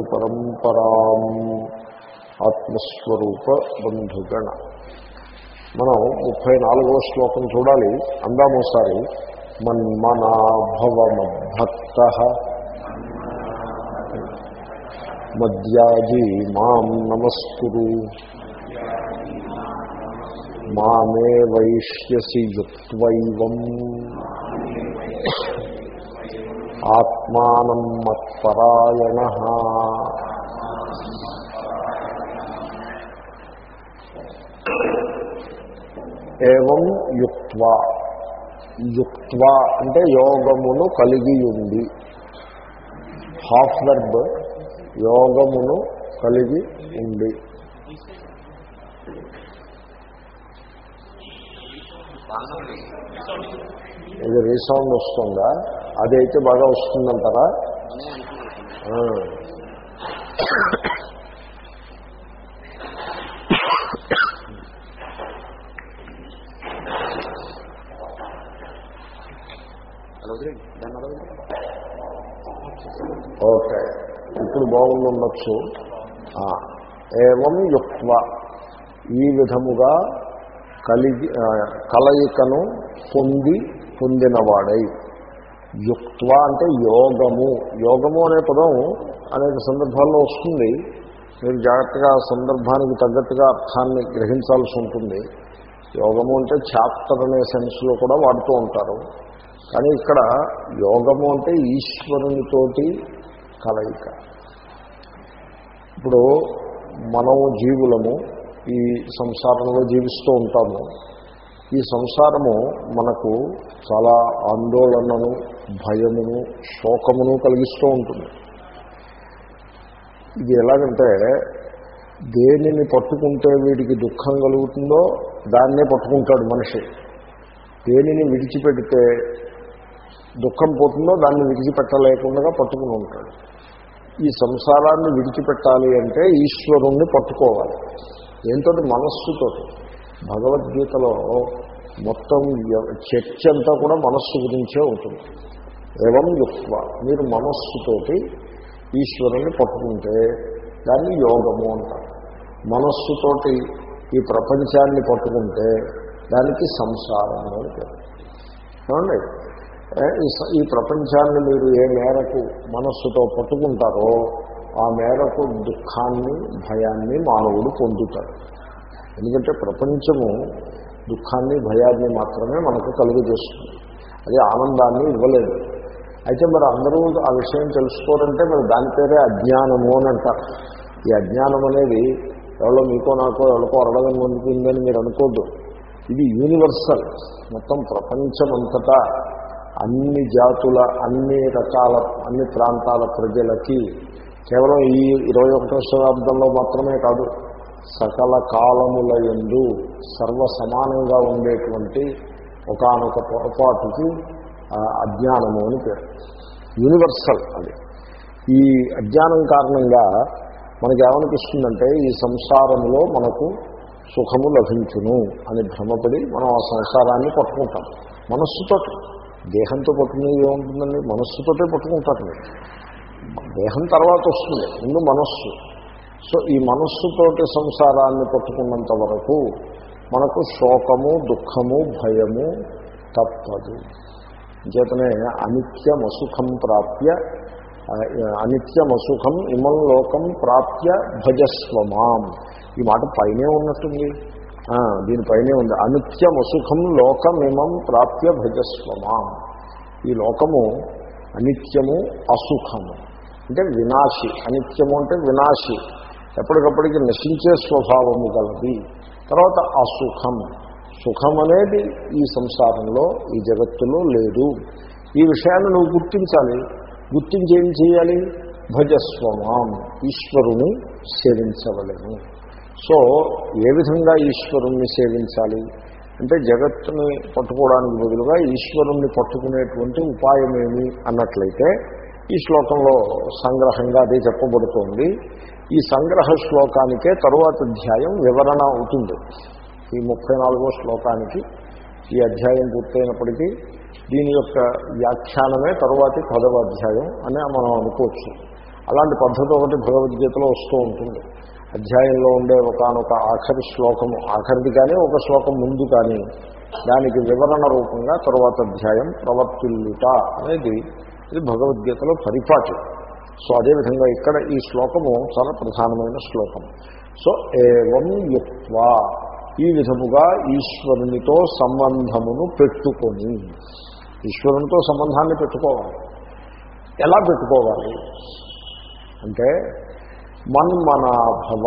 గురు పరంపరాం ఆత్మస్వరూప బంధుగణ. మనం ముప్పై నాలుగవ శ్లోకం చూడాలి. అందామోసారి మన్మనాభవమద్భక్త మద్యాజీ మాం నమస్కురు. మామే వైష్యసి యుక్వైవం ఆత్మానం మత్పరాయణ. ఏం యుక్వా యుక్వా అంటే యోగమును కలిగి ఉంది హాఫ్ వెర్బ్ యోగమును కలిగి ఉంది ఇది రీసౌండ్ వస్తుందా? అదైతే బాగా వస్తుందంటారా? ఓకే. ఇప్పుడు బాగుండొచ్చు. ఏవం యుక్వ. ఈ విధముగా కలిగి కలయికను పొంది పొందినవాడై. యుక్త్వ అంటే యోగము. యోగము అనే పదం అనేక సందర్భాల్లో వస్తుంది. మీరు జాగ్రత్తగా ఆ సందర్భానికి తగ్గట్టుగా అర్థాన్ని గ్రహించాల్సి ఉంటుంది. యోగము అంటే చాప్టర్ అనే సెన్స్లో కూడా వాడుతూ ఉంటారు. కానీ ఇక్కడ యోగము అంటే ఈశ్వరునితోటి కలయిక. ఇప్పుడు మనము జీవులము ఈ సంసారంలో జీవిస్తూ ఉంటాము. ఈ సంసారము మనకు చాలా ఆందోళనను భయమును శోకమును కలిగిస్తూ ఉంటుంది. ఇది ఎలాగంటే దేనిని పట్టుకుంటే వీడికి దుఃఖం కలుగుతుందో దాన్నే పట్టుకుంటాడు మనిషి. దేనిని విడిచిపెడితే దుఃఖం పోతుందో దాన్ని విడిచిపెట్టలేకుండా పట్టుకుని ఉంటాడు. ఈ సంసారాన్ని విడిచిపెట్టాలి అంటే ఈశ్వరుణ్ణి పట్టుకోవాలి. ఏంటో మనస్సుతో భగవద్గీతలో మొత్తం చర్చ అంతా కూడా మనస్సు గురించే ఉంటుంది. ఏవం యుక్వ మీరు మనస్సుతోటి ఈశ్వరుని పట్టుకుంటే దాన్ని యోగము అంటారు. మనస్సుతోటి ఈ ప్రపంచాన్ని పట్టుకుంటే దానికి సంసారము అని పేరు. ఏమండి? ఈ ఈ ప్రపంచాన్ని మీరు ఏ మేరకు మనస్సుతో పట్టుకుంటారో ఆ మేరకు దుఃఖాన్ని భయాన్ని మానవుడు పొందుతాడు. ఎందుకంటే ప్రపంచము దుఃఖాన్ని భయాన్ని మాత్రమే మనకు కలుగజేస్తుంది అది ఆనందాన్ని ఇవ్వలేదు. అయితే మరి అందరూ ఆ విషయం తెలుసుకోరంటే మరి దాని పేరే అజ్ఞానము అని అంటారు. ఈ అజ్ఞానం అనేది ఎవరో మీకో నాకో ఎవరికో అరడగం పొందుతుందని మీరు అనుకోద్దు. ఇది యూనివర్సల్ మొత్తం ప్రపంచమంతటా అన్ని జాతుల అన్ని రకాల అన్ని ప్రాంతాల ప్రజలకి కేవలం ఈ ఇరవై ఒకటో శతాబ్దంలో మాత్రమే కాదు సకల కాలముల ఎందు సర్వ సమానంగా ఉండేటువంటి ఒకానొక పొరపాటుకి అజ్ఞానము అని పేరు. యూనివర్సల్ అది. ఈ అజ్ఞానం కారణంగా మనకి ఏమనిపిస్తుందంటే ఈ సంసారంలో మనకు సుఖము లభించును అని భ్రమపడి మనం ఆ సంసారాన్ని పట్టుకుంటాం. మనస్సుతో దేహంతో పట్టుకునేది ఏముంటుందండి? మనస్సుతోటే పట్టుకుంటారు మీరు. దేహం తర్వాత వస్తుంది. ముందు మనస్సు. సో ఈ మనస్సుతోటి సంసారాన్ని పట్టుకున్నంత వరకు మనకు శోకము దుఃఖము భయము తప్పదు. చేతనే అనిత్యమసుఖం ప్రాప్య అనిత్యం అసుఖం ఇమం లోకం ప్రాప్య భజస్వమాం. ఈ మాట పైనే ఉన్నట్టుంది. దీనిపైనే ఉంది. అనిత్యమసుఖం లోకమిమం ప్రాప్య భజస్వమాం. ఈ లోకము అనిత్యము అసుఖము. అంటే వినాశి. అనిత్యము అంటే వినాశి. ఎప్పటికప్పటికి నశించే స్వభావము గలది. తర్వాత అసుఖం. సుఖం అనేది ఈ సంసారంలో ఈ జగత్తులో లేదు. ఈ విషయాన్ని నువ్వు గుర్తించాలి. గుర్తించి ఏం చేయాలి? భజస్వమాం ఈశ్వరుని సేవించవలేము సో ఏ విధంగా ఈశ్వరుణ్ణి సేవించాలి? అంటే జగత్తుని పట్టుకోవడానికి బదులుగా ఈశ్వరుణ్ణి పట్టుకునేటువంటి ఉపాయమేమి అన్నట్లయితే ఈ శ్లోకంలో సంగ్రహంగా అదే చెప్పబడుతోంది. ఈ సంగ్రహ శ్లోకానికే తరువాత అధ్యాయం వివరణ అవుతుంది. ఈ ముప్పై నాలుగో శ్లోకానికి ఈ అధ్యాయం పూర్తయినప్పటికీ దీని యొక్క వ్యాఖ్యానమే తరువాతి పదవ అధ్యాయం అని మనం అనుకోవచ్చు. అలాంటి పద్ధతి ఒకటి భగవద్గీతలో వస్తూ ఉంటుంది. అధ్యాయంలో ఉండే ఒకనొక ఆఖరి శ్లోకము ఆఖరిది కానీ ఒక శ్లోకం ముందు కానీ దానికి వివరణ రూపంగా తరువాత అధ్యాయం ప్రవర్తిల్లుట అనేది ఇది భగవద్గీతలో పరిపాటి. సో అదేవిధంగా ఇక్కడ ఈ శ్లోకము చాలా ప్రధానమైన శ్లోకం. సో ఏం యుక్వా ఈ విధముగా ఈశ్వరునితో సంబంధమును పెట్టుకొని ఈశ్వరునితో సంబంధాన్ని పెట్టుకోవాలి. ఎలా పెట్టుకోవాలి? అంటే మన్మనాభవ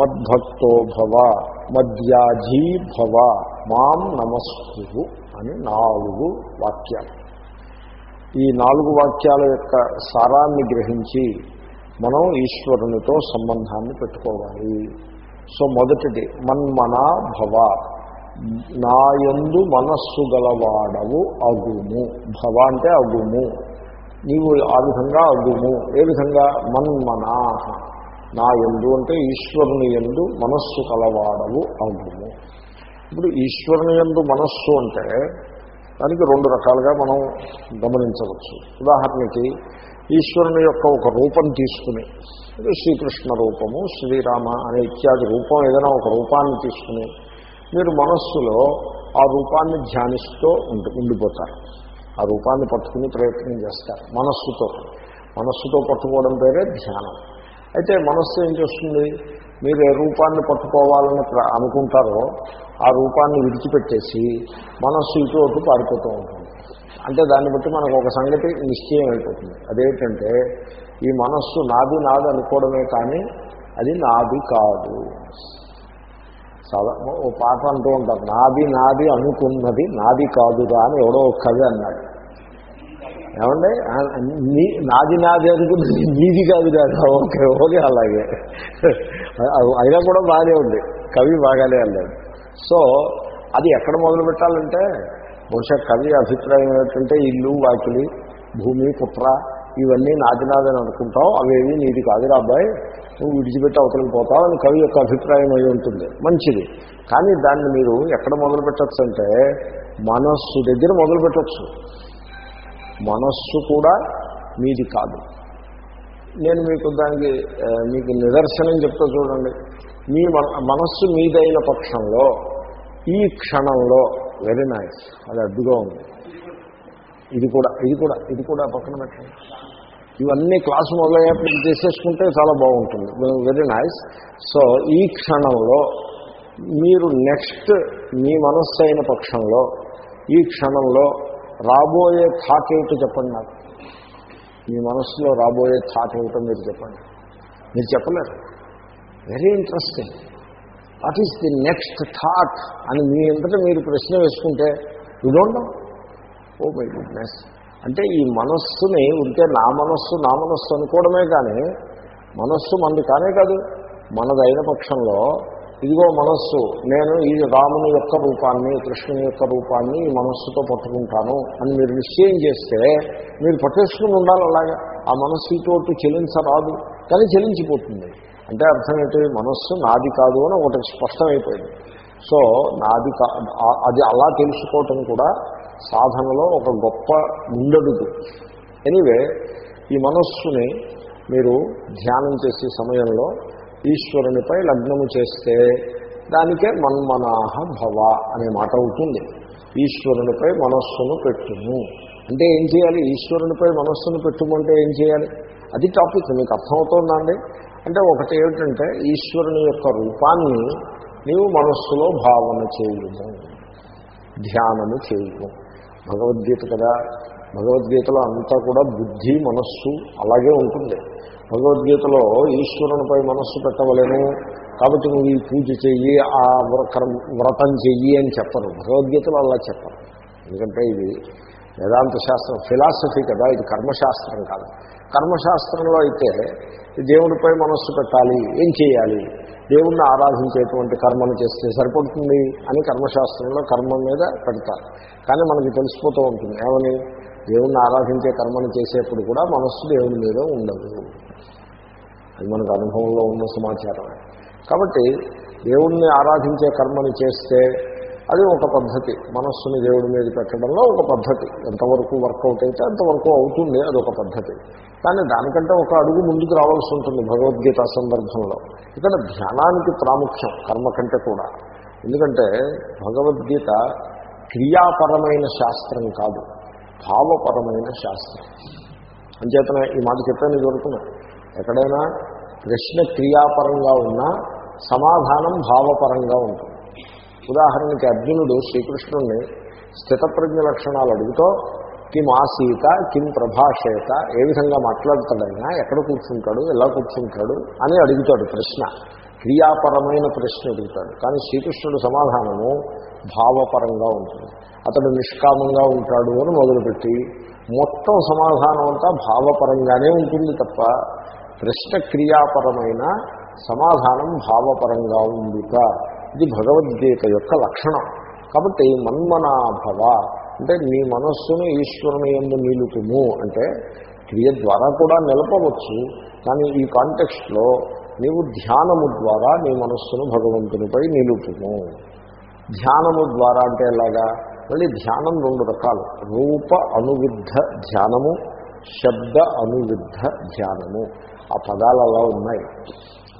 మద్భక్తో భవ మద్యాజీ భవ మాం నమస్సు అని నాలుగు వాక్యాలు. ఈ నాలుగు వాక్యాల యొక్క సారాన్ని గ్రహించి మనం ఈశ్వరునితో సంబంధాన్ని పెట్టుకోవాలి. సో మొదటిది మన్మనా భవ. నాయందు మనస్సు గలవాడవు అగుము. భవ అంటే అగుము. నీవు ఆ విధంగా అగుము. ఏ విధంగా? మన్మనా. నా ఎందు అంటే ఈశ్వరుని ఎందు మనస్సు కలవాడవు అగుము. ఇప్పుడు ఈశ్వరుని ఎందు మనస్సు అంటే దానికి రెండు రకాలుగా మనం గమనించవచ్చు. ఉదాహరణకి ఈశ్వరుని యొక్క ఒక రూపం తీసుకుని శ్రీకృష్ణ రూపము శ్రీరామ అనే ఇత్యాది రూపం ఏదైనా ఒక రూపాన్ని తీసుకుని మీరు మనస్సులో ఆ రూపాన్ని ధ్యానిస్తూ ఉండి ఉండిపోతారు. ఆ రూపాన్ని పట్టుకుని ప్రయత్నం చేస్తారు మనస్సుతో. మనస్సుతో పట్టుకోవడం పేరే ధ్యానం. అయితే మనస్సు ఏం చేస్తుంది? మీరు ఏ రూపాన్ని పట్టుకోవాలని అనుకుంటారో ఆ రూపాన్ని విడిచిపెట్టేసి మనస్సు ఇటు అటు పారిపోతూ ఉంటుంది. అంటే దాన్ని బట్టి మనకు ఒక సంగతి నిశ్చయం అయిపోతుంది. అదేంటంటే ఈ మనస్సు నాది నాది అనుకోవడమే కానీ అది నాది కాదు. సాధారణ ఓ పాట అంటూ ఉంటారు నాది నాది అనుకున్నది నాది కాదురా అని ఎవడో ఒక కవి అన్నాడు. ఏమండి? నీ నాది నాది అనుకున్నది నీది కాదు కాదు ఓకే ఓకే అలాగే. అయినా కూడా బాగానే ఉంది. కవి బాగానే అన్నాడు. సో అది ఎక్కడ మొదలు పెట్టాలంటే బహుశా కవి అభిప్రాయం ఏమిటంటే ఇల్లు వాకిలి భూమి పుత్ర ఇవన్నీ నాదినాదని అనుకుంటావు అవేవి నీది కాదురా అబ్బాయి నువ్వు విడిచిపెట్టి అవతలకి పోతావు అని కవి యొక్క అభిప్రాయం అయి ఉంటుంది. మంచిది. కానీ దాన్ని మీరు ఎక్కడ మొదలు పెట్టచ్చు అంటే మనస్సు దగ్గర మొదలు పెట్టచ్చు. మనస్సు కూడా మీది కాదు. నేను మీకు దానికి మీకు నిదర్శనం చెప్తా చూడండి. మీ మన- మనస్సు మీదైన పక్షంలో ఈ క్షణంలో వెరీ నైస్. అది అడ్డుగా ఉంది. ఇది కూడా ఇది కూడా ఇది కూడా పక్కన పెట్టండి. ఇవన్నీ క్లాసు మొదలయ్యేప్పుడు చేసేసుకుంటే చాలా బాగుంటుంది. Very nice. సో ఈ క్షణంలో మీరు నెక్స్ట్ మీ మనస్సు అయిన పక్షంలో ఈ క్షణంలో రాబోయే థాట్ ఏమిటో చెప్పండి నాకు. మీ మనస్సులో రాబోయే థాట్ ఏమిటో మీరు చెప్పండి. మీరు చెప్పలేరు. Very interesting. What is the next thought అని మీ అంతటా మీరు ప్రశ్న వేసుకుంటే యూ ఓ మై గుడ్నెస్ అంటే ఈ మనస్సుని ఉంటే నా మనస్సు నా మనస్సు అనుకోవడమే కానీ మనస్సు మనది కానే కాదు. మనదైన పక్షంలో ఇదిగో మనస్సు నేను ఈ రాముని యొక్క రూపాన్ని కృష్ణుని యొక్క రూపాన్ని ఈ మనస్సుతో పట్టుకుంటాను అని మీరు నిశ్చయం చేస్తే మీరు పట్టేసుకుని ఉండాలి అలాగా. ఆ మనస్సు ఇటు చెలించరాదు. కానీ చెలించిపోతుంది. అంటే అర్థం ఏంటి? మనస్సు నాది కాదు అని ఒకటి స్పష్టమైపోయింది. సో నాది కా అది అలా తెలుసుకోవటం కూడా సాధనలో ఒక గొప్ప ముందడుగు ఎనీవే ఈ మనస్సుని మీరు ధ్యానం చేసే సమయంలో ఈశ్వరునిపై లగ్నము చేస్తే దానికే మన్మనాహ భవ అనే మాట అవుతుంది. ఈశ్వరునిపై మనస్సును పెట్టుము. అంటే ఏం చేయాలి? ఈశ్వరునిపై మనస్సును పెట్టుమంటే ఏం చేయాలి? అది టాపిక్ మీకు అర్థమవుతోందండి అంటే ఒకటి ఏమిటంటే ఈశ్వరుని యొక్క రూపాన్ని నీవు మనస్సులో భావన చేయము ధ్యానము చేయము భగవద్గీత కదా. భగవద్గీతలో అంతా కూడా బుద్ధి మనస్సు అలాగే ఉంటుంది. భగవద్గీతలో ఈశ్వరునిపై మనస్సు పెట్టవలేను కాబట్టి నువ్వు ఈ పూజ చెయ్యి ఆ వ్ర- వ్రతం చెయ్యి అని చెప్పరు. భగవద్గీతలో అలా చెప్పరు. ఎందుకంటే ఇది వేదాంత శాస్త్రం ఫిలాసఫీ కదా. ఇది కర్మశాస్త్రం కాదు. కర్మశాస్త్రంలో అయితే దేవుడిపై మనస్సు పెట్టాలి ఏం చేయాలి? దేవుణ్ణి ఆరాధించేటువంటి కర్మను చేస్తే సరిపడుతుంది అని కర్మశాస్త్రంలో కర్మ మీద పెడతారు. కానీ మనకి తెలిసిపోతూ ఉంటుంది. ఏమని? దేవుణ్ణి ఆరాధించే కర్మను చేసేప్పుడు కూడా మనస్సు దేవుని మీద ఉండదు. అది మనకు అనుభవంలో ఉన్న సమాచారం. కాబట్టి దేవుణ్ణి ఆరాధించే కర్మని చేస్తే అది ఒక పద్ధతి. మనస్సుని దేవుడి మీద పెట్టడంలో ఒక పద్ధతి. ఎంతవరకు వర్కౌట్ అయితే అంతవరకు అవుతుంది అది ఒక పద్ధతి. కానీ దానికంటే ఒక అడుగు ముందుకు రావాల్సి ఉంటుంది భగవద్గీత సందర్భంలో. ఇక్కడ ధ్యానానికి ప్రాముఖ్యం కర్మ కంటే కూడా. ఎందుకంటే భగవద్గీత క్రియాపరమైన శాస్త్రం కాదు. భావపరమైన శాస్త్రం. అంచేతనే ఈ మాట చెప్పాను దొరుకుతున్నా ఎక్కడైనా ప్రశ్న క్రియాపరంగా ఉన్నా సమాధానం భావపరంగా ఉంటుంది. ఉదాహరణకి అర్జునుడు శ్రీకృష్ణుడిని స్థితప్రజ్ఞ లక్షణాలు అడుగుతూ కిం ఆసీత కిం ప్రభాషేత ఏ విధంగా మాట్లాడతాడైనా ఎక్కడ కూర్చుంటాడు ఎలా కూర్చుంటాడు అని అడుగుతాడు ప్రశ్న. క్రియాపరమైన ప్రశ్న అడుగుతాడు. కానీ శ్రీకృష్ణుడు సమాధానము భావపరంగా ఉంటుంది. అతడు నిష్కామంగా ఉంటాడు అని మొదలుపెట్టి మొత్తం సమాధానం అంతా భావపరంగానే ఉంటుంది తప్ప ప్రశ్న క్రియాపరమైన సమాధానం భావపరంగా ఉందిట ఇది భగవద్గీత యొక్క లక్షణం. కాబట్టి మన్మనాభవ అంటే నీ మనస్సును ఈశ్వరుని ఎందు నిలుపుము అంటే క్రియ ద్వారా కూడా నిలపవచ్చు. కానీ ఈ కాంటెక్స్ట్లో నీవు ధ్యానము ద్వారా నీ మనస్సును భగవంతునిపై నిలుపుము. ధ్యానము ద్వారా అంటే ఎలాగా? మళ్ళీ ధ్యానం రెండు రకాలు. రూప అనువిద్ధ ధ్యానము శబ్ద అనువిద్ధ ధ్యానము. ఆ పదాలు అలా ఉన్నాయి.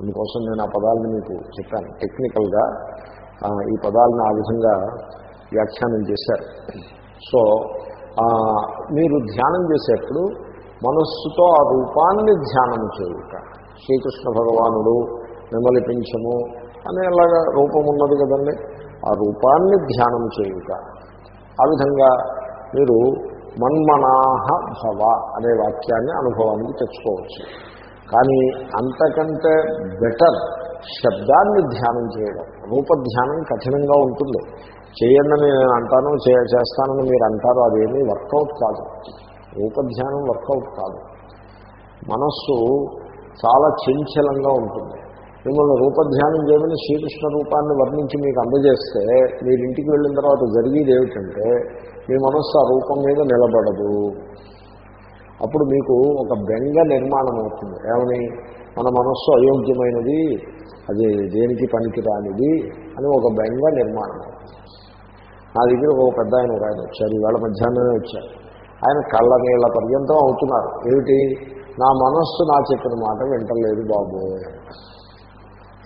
అందుకోసం నేను ఆ పదాలను మీకు చెప్పాను. టెక్నికల్గా ఈ పదాలను ఆ విధంగా వ్యాఖ్యానం చేశారు. సో మీరు ధ్యానం చేసేప్పుడు మనస్సుతో ఆ రూపాన్ని ధ్యానం చేయుట. శ్రీకృష్ణ భగవానుడు నెమలిపించము అనేలాగా రూపం ఉన్నది కదండి. ఆ రూపాన్ని ధ్యానం చేయుట. ఆ విధంగా మీరు మన్మనాహ భవ అనే వాక్యాన్ని అనుభవానికి తెచ్చుకోవచ్చు. కానీ అంతకంటే బెటర్ శబ్దాన్ని ధ్యానం చేయడం. రూపధ్యానం కఠినంగా ఉంటుంది. చేయండి నేను అంటాను చే- చేస్తానని మీరు అంటారు అదేమీ వర్కౌట్ కాదు. రూపధ్యానం వర్కౌట్ కాదు. మనస్సు చాలా చంచలంగా ఉంటుంది. మిమ్మల్ని రూపధ్యానం చేయమని శ్రీకృష్ణ రూపాన్ని వర్ణించి మీకు అందజేస్తే మీరు ఇంటికి వెళ్ళిన తర్వాత జరిగేది ఏమిటంటే మీ మనస్సు ఆ రూపం మీద నిలబడదు. అప్పుడు మీకు ఒక బెంగ నిర్మాణం అవుతుంది. ఏమని? మన మనస్సు అయోగ్యమైనది అది దేనికి పనికిరానిది అని ఒక బెంగ నిర్మాణం నా దగ్గర ఒక పెద్ద ఆయన ఒక ఆయన వచ్చారు ఈవేళ మధ్యాహ్నమే వచ్చారు. ఆయన కళ్ళ నీళ్ళ పర్యంతం అవుతున్నారు. ఏమిటి? నా మనస్సు నా చెప్పిన మాట వింటలేదు బాబు.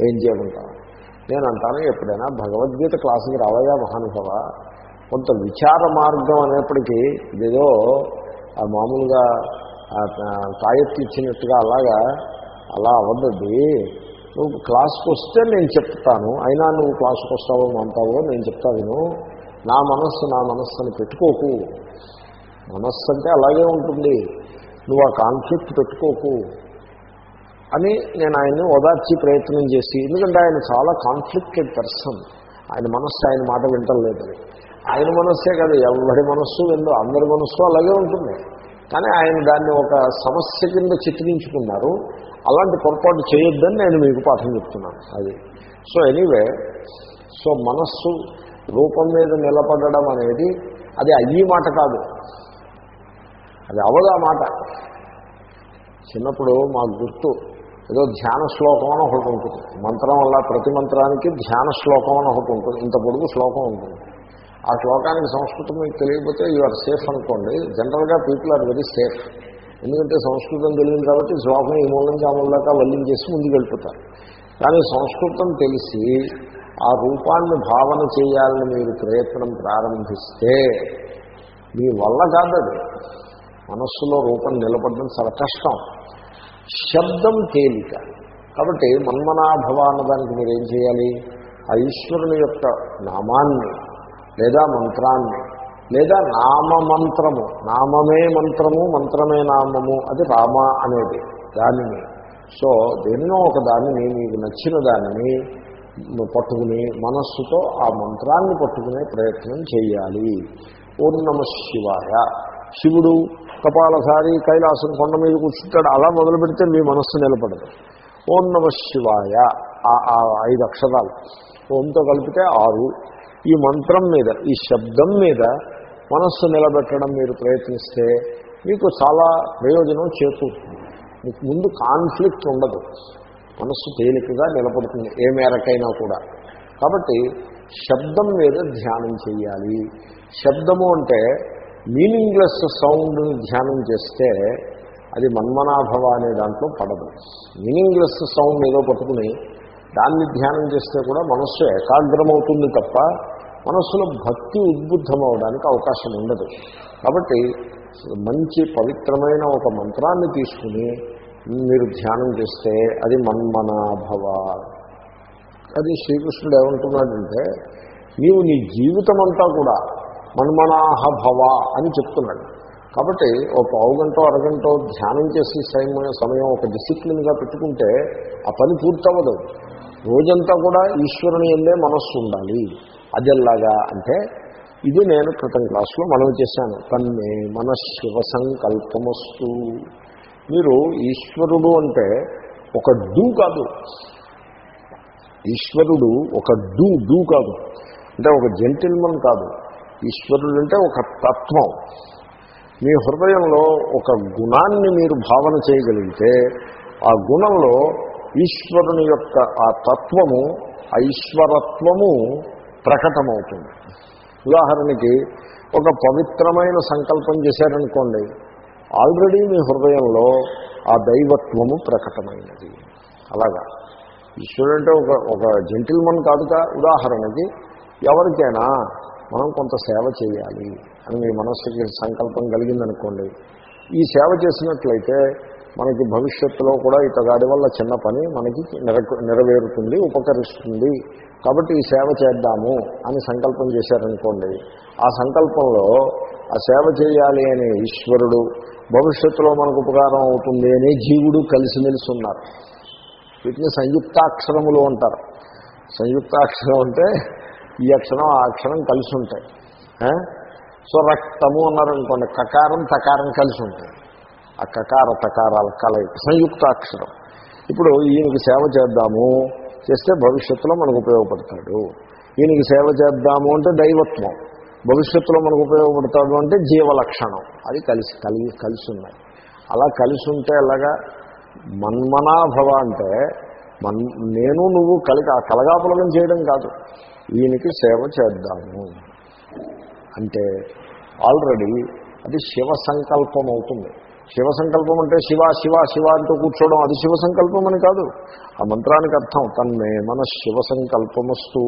ఏం చేయమంటాను నేను అంటాను ఎప్పుడైనా భగవద్గీత క్లాసుకి రావయా మహానుభవ. కొంత విచార మార్గం అనేప్పటికీ ఇదేదో మామూలుగా తాయెత్తి ఇచ్చినట్టుగా అలాగా అలా అవ్వదండి నువ్వు క్లాస్కి వస్తే నేను చెప్తాను. అయినా నువ్వు క్లాస్కి వస్తావో అంటావో నేను చెప్తా విను. నా మనస్సు నా మనస్సుని పెట్టుకోకు. మనస్సు అంటే అలాగే ఉంటుంది. నువ్వు ఆ కాన్ఫ్లిక్ట్ పెట్టుకోకు అని నేను ఆయన్ని ఓదార్చి ప్రయత్నం చేసి ఎందుకంటే ఆయన చాలా కాన్ఫ్లిక్టెడ్ పర్సన్. ఆయన మనస్సు ఆయన మాట వింటలేదని ఆయన మనస్సే కాదు ఎవరి మనస్సు విందు అందరి మనస్సు అలాగే ఉంటుంది. కానీ ఆయన దాన్ని ఒక సమస్య కింద చిత్రించుకున్నారు. అలాంటి పొరపాటు చేయొద్దని నేను మీకు పాఠం చెప్తున్నాను అది. సో ఎనీవే సో మనస్సు రూపం మీద నిలబడడం అనేది అది అయ్యి మాట కాదు. అది అవదా మాట. చిన్నప్పుడు మాకు గుర్తు ఏదో ధ్యాన శ్లోకం అని ఒకటి ఉంటుంది. మంత్రం వల్ల ప్రతి మంత్రానికి ధ్యాన శ్లోకం అని ఒకటి ఉంటుంది. ఇంత పొడుగు శ్లోకం ఉంటుంది. ఆ శ్లోకానికి సంస్కృతం మీకు తెలియకపోతే యు ఆర్ సేఫ్ అనుకోండి. జనరల్గా పీపుల్ ఆర్ వెరీ సేఫ్ ఎందుకంటే సంస్కృతం తెలియదు కాబట్టి శ్లోకం ఈ మూలం నుంచి వల్లించేసి ముందుకు వెళ్ళిపోతారు కానీ సంస్కృతం తెలిసి ఆ రూపాన్ని భావన చేయాలని మీరు ప్రయత్నం ప్రారంభిస్తే మీ వల్ల కాదు మనస్సులో రూపం నిలబడడం చాలా కష్టం. శబ్దం తేలిక. కాబట్టి మన్మనాభవ అన్నదానికి మీరు ఏం చేయాలి? ఆ ఈశ్వరుని యొక్క నామాన్ని లేదా మంత్రాన్ని లేదా నామ మంత్రము నామమే మంత్రము మంత్రమే నామము అది రామ అనేది దానిని. సో దేనినో ఒక దానిని మీకు నచ్చిన దానిని పట్టుకుని మనస్సుతో ఆ మంత్రాన్ని పట్టుకునే ప్రయత్నం చేయాలి. ఓం నమ శివాయ. శివుడు కపాలసారి కైలాసం కొండ మీద కూర్చుంటాడు. అలా మొదలు పెడితే మీ మనస్సు నిలబడదు. ఓం నమ శివాయ ఆ ఐదు అక్షరాలు. ఓంతో కలిపితే ఆరు. ఈ మంత్రం మీద ఈ శబ్దం మీద మనస్సు నిలబెట్టడం మీరు ప్రయత్నిస్తే మీకు చాలా ప్రయోజనం చేకూరుతుంది. మీకు ముందు కాన్ఫ్లిక్ట్ ఉండదు. మనస్సు తేలికగా నిలబడుతుంది ఏ మేరకైనా కూడా. కాబట్టి శబ్దం మీద ధ్యానం చేయాలి. శబ్దము అంటే మీనింగ్లెస్ సౌండ్ని ధ్యానం చేస్తే అది మన్మనాభవ అనే దాంట్లో పడదు. మీనింగ్లెస్ సౌండ్ ఏదో పట్టుకుని దాన్ని ధ్యానం చేస్తే కూడా మనస్సు ఏకాగ్రమవుతుంది తప్ప మనస్సులో భక్తి ఉద్బుద్ధం అవడానికి అవకాశం ఉండదు. కాబట్టి మంచి పవిత్రమైన ఒక మంత్రాన్ని తీసుకుని మీరు ధ్యానం చేస్తే అది మన్మనాభవ. అది శ్రీకృష్ణుడు ఏమంటున్నాడంటే నీవు నీ జీవితం అంతా కూడా మన్మనాహ భవ అని చెప్తున్నాడు. కాబట్టి ఒక పావు గంట అరగంట ధ్యానం చేసి సమయం సమయం ఒక డిసిప్లిన్గా పెట్టుకుంటే ఆ పని పూర్తవ్వదు. రోజంతా కూడా ఈశ్వరుని ఎందే మనస్సు ఉండాలి. అదెల్లాగా అంటే ఇది నేను క్రితం క్లాస్లో మనం చేశాను. తన్నే మన శివ సంకల్పమస్తు. మీరు ఈశ్వరుడు అంటే ఒక డూ కాదు. ఈశ్వరుడు ఒక డూ డూ కాదు. అంటే ఒక జెంటిల్మన్ కాదు. ఈశ్వరుడు అంటే ఒక తత్వం. మీ హృదయంలో ఒక గుణాన్ని మీరు భావన చేయగలిగితే ఆ గుణంలో ఈశ్వరుని యొక్క ఆ తత్వము ఆ ఈశ్వరత్వము ప్రకటమవుతుంది. ఉదాహరణకి ఒక పవిత్రమైన సంకల్పం చేశారనుకోండి ఆల్రెడీ మీ హృదయంలో ఆ దైవత్వము ప్రకటమైనది. అలాగా. ఈశ్వరుడు అంటే ఒక ఒక జెంటిల్మన్ కాదుగా. ఉదాహరణకి ఎవరికైనా మనం కొంత సేవ చేయాలి అని మీ మనస్సుకి సంకల్పం కలిగిందనుకోండి ఈ సేవ చేసినట్లయితే మనకి భవిష్యత్తులో కూడా ఇతగాడి వల్ల చిన్న పని మనకి నెరవేరుతుంది ఉపకరిస్తుంది. కాబట్టి ఈ సేవ చేద్దాము అని సంకల్పం చేశారనుకోండి ఆ సంకల్పంలో ఆ సేవ చేయాలి అనే ఈశ్వరుడు భవిష్యత్తులో మనకు ఉపకారం అవుతుంది అనే జీవుడు కలిసిమెలిసి ఉన్నారు. వీటిని సంయుక్తాక్షరములు అంటారు. సంయుక్తాక్షరం అంటే ఈ అక్షరం ఆ అక్షరం కలిసి ఉంటాయి. సో రక్తము అన్నారనుకోండి కకారం తకారం కలిసి ఉంటాయి. ఆ కకార తకారాల కలయిక సంయుక్తాక్షరం. ఇప్పుడు ఈయనకి సేవ చేద్దాము చేస్తే భవిష్యత్తులో మనకు ఉపయోగపడతాడు. ఈయనకి సేవ చేద్దాము అంటే దైవత్వం. భవిష్యత్తులో మనకు ఉపయోగపడతాడు అంటే జీవలక్షణం. అది కలిసి కలిగి కలిసి ఉన్నాయి అలా కలిసి ఉంటే అలాగా మన్మనాభవ అంటే మన్ నేను నువ్వు కలిగి కలగాపులగం చేయడం కాదు. ఈయనకి సేవ చేద్దాము. అంటే ఆల్రెడీ అది శివ సంకల్పం అవుతుంది శివ సంకల్పం అంటే శివ శివ శివ అంటూ కూర్చోవడం అది శివ సంకల్పం అని కాదు. ఆ మంత్రానికి అర్థం తన్మే మన శివ సంకల్పమస్తు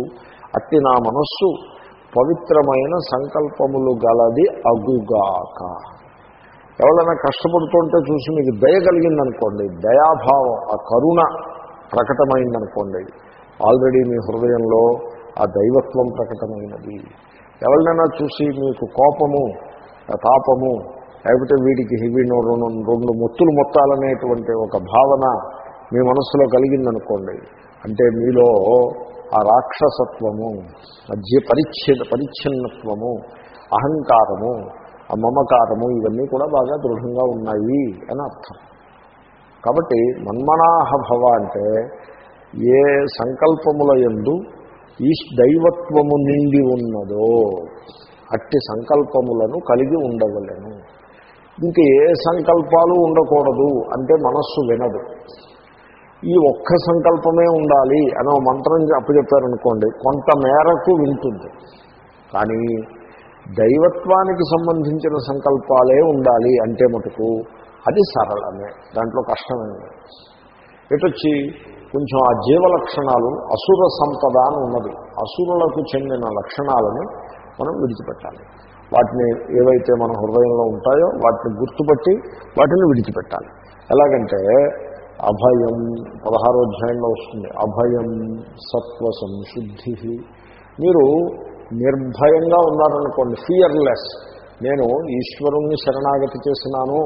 అట్టి నా మనస్సు పవిత్రమైన సంకల్పములు గలది అగుగాక. ఎవరైనా కష్టపడుతుంటే చూసి మీకు దయ కలిగిందనుకోండి దయాభావం ఆ కరుణ ప్రకటమైందనుకోండి ఆల్రెడీ మీ హృదయంలో ఆ దైవత్వం ప్రకటమైనది. ఎవరినైనా చూసి మీకు కోపము తాపము లేకపోతే వీడికి వీడిని రెండు రెండు మొత్తులు మొత్తాలనేటువంటి ఒక భావన మీ మనస్సులో కలిగిందనుకోండి. అంటే మీలో ఆ రాక్షసత్వము మధ్య పరిచ్ఛేద పరిచ్ఛిన్నత్వము అహంకారము ఆ మమకారము ఇవన్నీ కూడా బాగా దృఢంగా ఉన్నాయి అని అర్థం. కాబట్టి మన్మనాహ భవ అంటే ఏ సంకల్పముల ఎందు ఈ దైవత్వము నిండి ఉన్నదో అట్టి సంకల్పములను కలిగి ఉండవలను. ఇంకా ఏ సంకల్పాలు ఉండకూడదు అంటే మనస్సు వినదు. ఈ ఒక్క సంకల్పమే ఉండాలి అని ఒక మంత్రం అప్పచెప్పారనుకోండి కొంత మేరకు వింటుంది. కానీ దైవత్వానికి సంబంధించిన సంకల్పాలే ఉండాలి అంటే మటుకు అది సరళమే దాంట్లో కష్టమే ఎటొచ్చి కొంచెం ఆ జీవ లక్షణాలు అసుర సంపద అని ఉన్నది. అసురులకు చెందిన లక్షణాలను మనం విడిచిపెట్టాలి. వాటిని ఏవైతే మన హృదయంలో ఉంటాయో వాటిని గుర్తుపట్టి వాటిని విడిచిపెట్టాలి. ఎలాగంటే అభయం పదహారో అధ్యాయంలో వస్తుంది. అభయం సత్వ సంశుద్ధి మీరు నిర్భయంగా ఉన్నారనుకోండి ఫియర్లెస్ నేను ఈశ్వరుణ్ణి శరణాగతి చేసినాను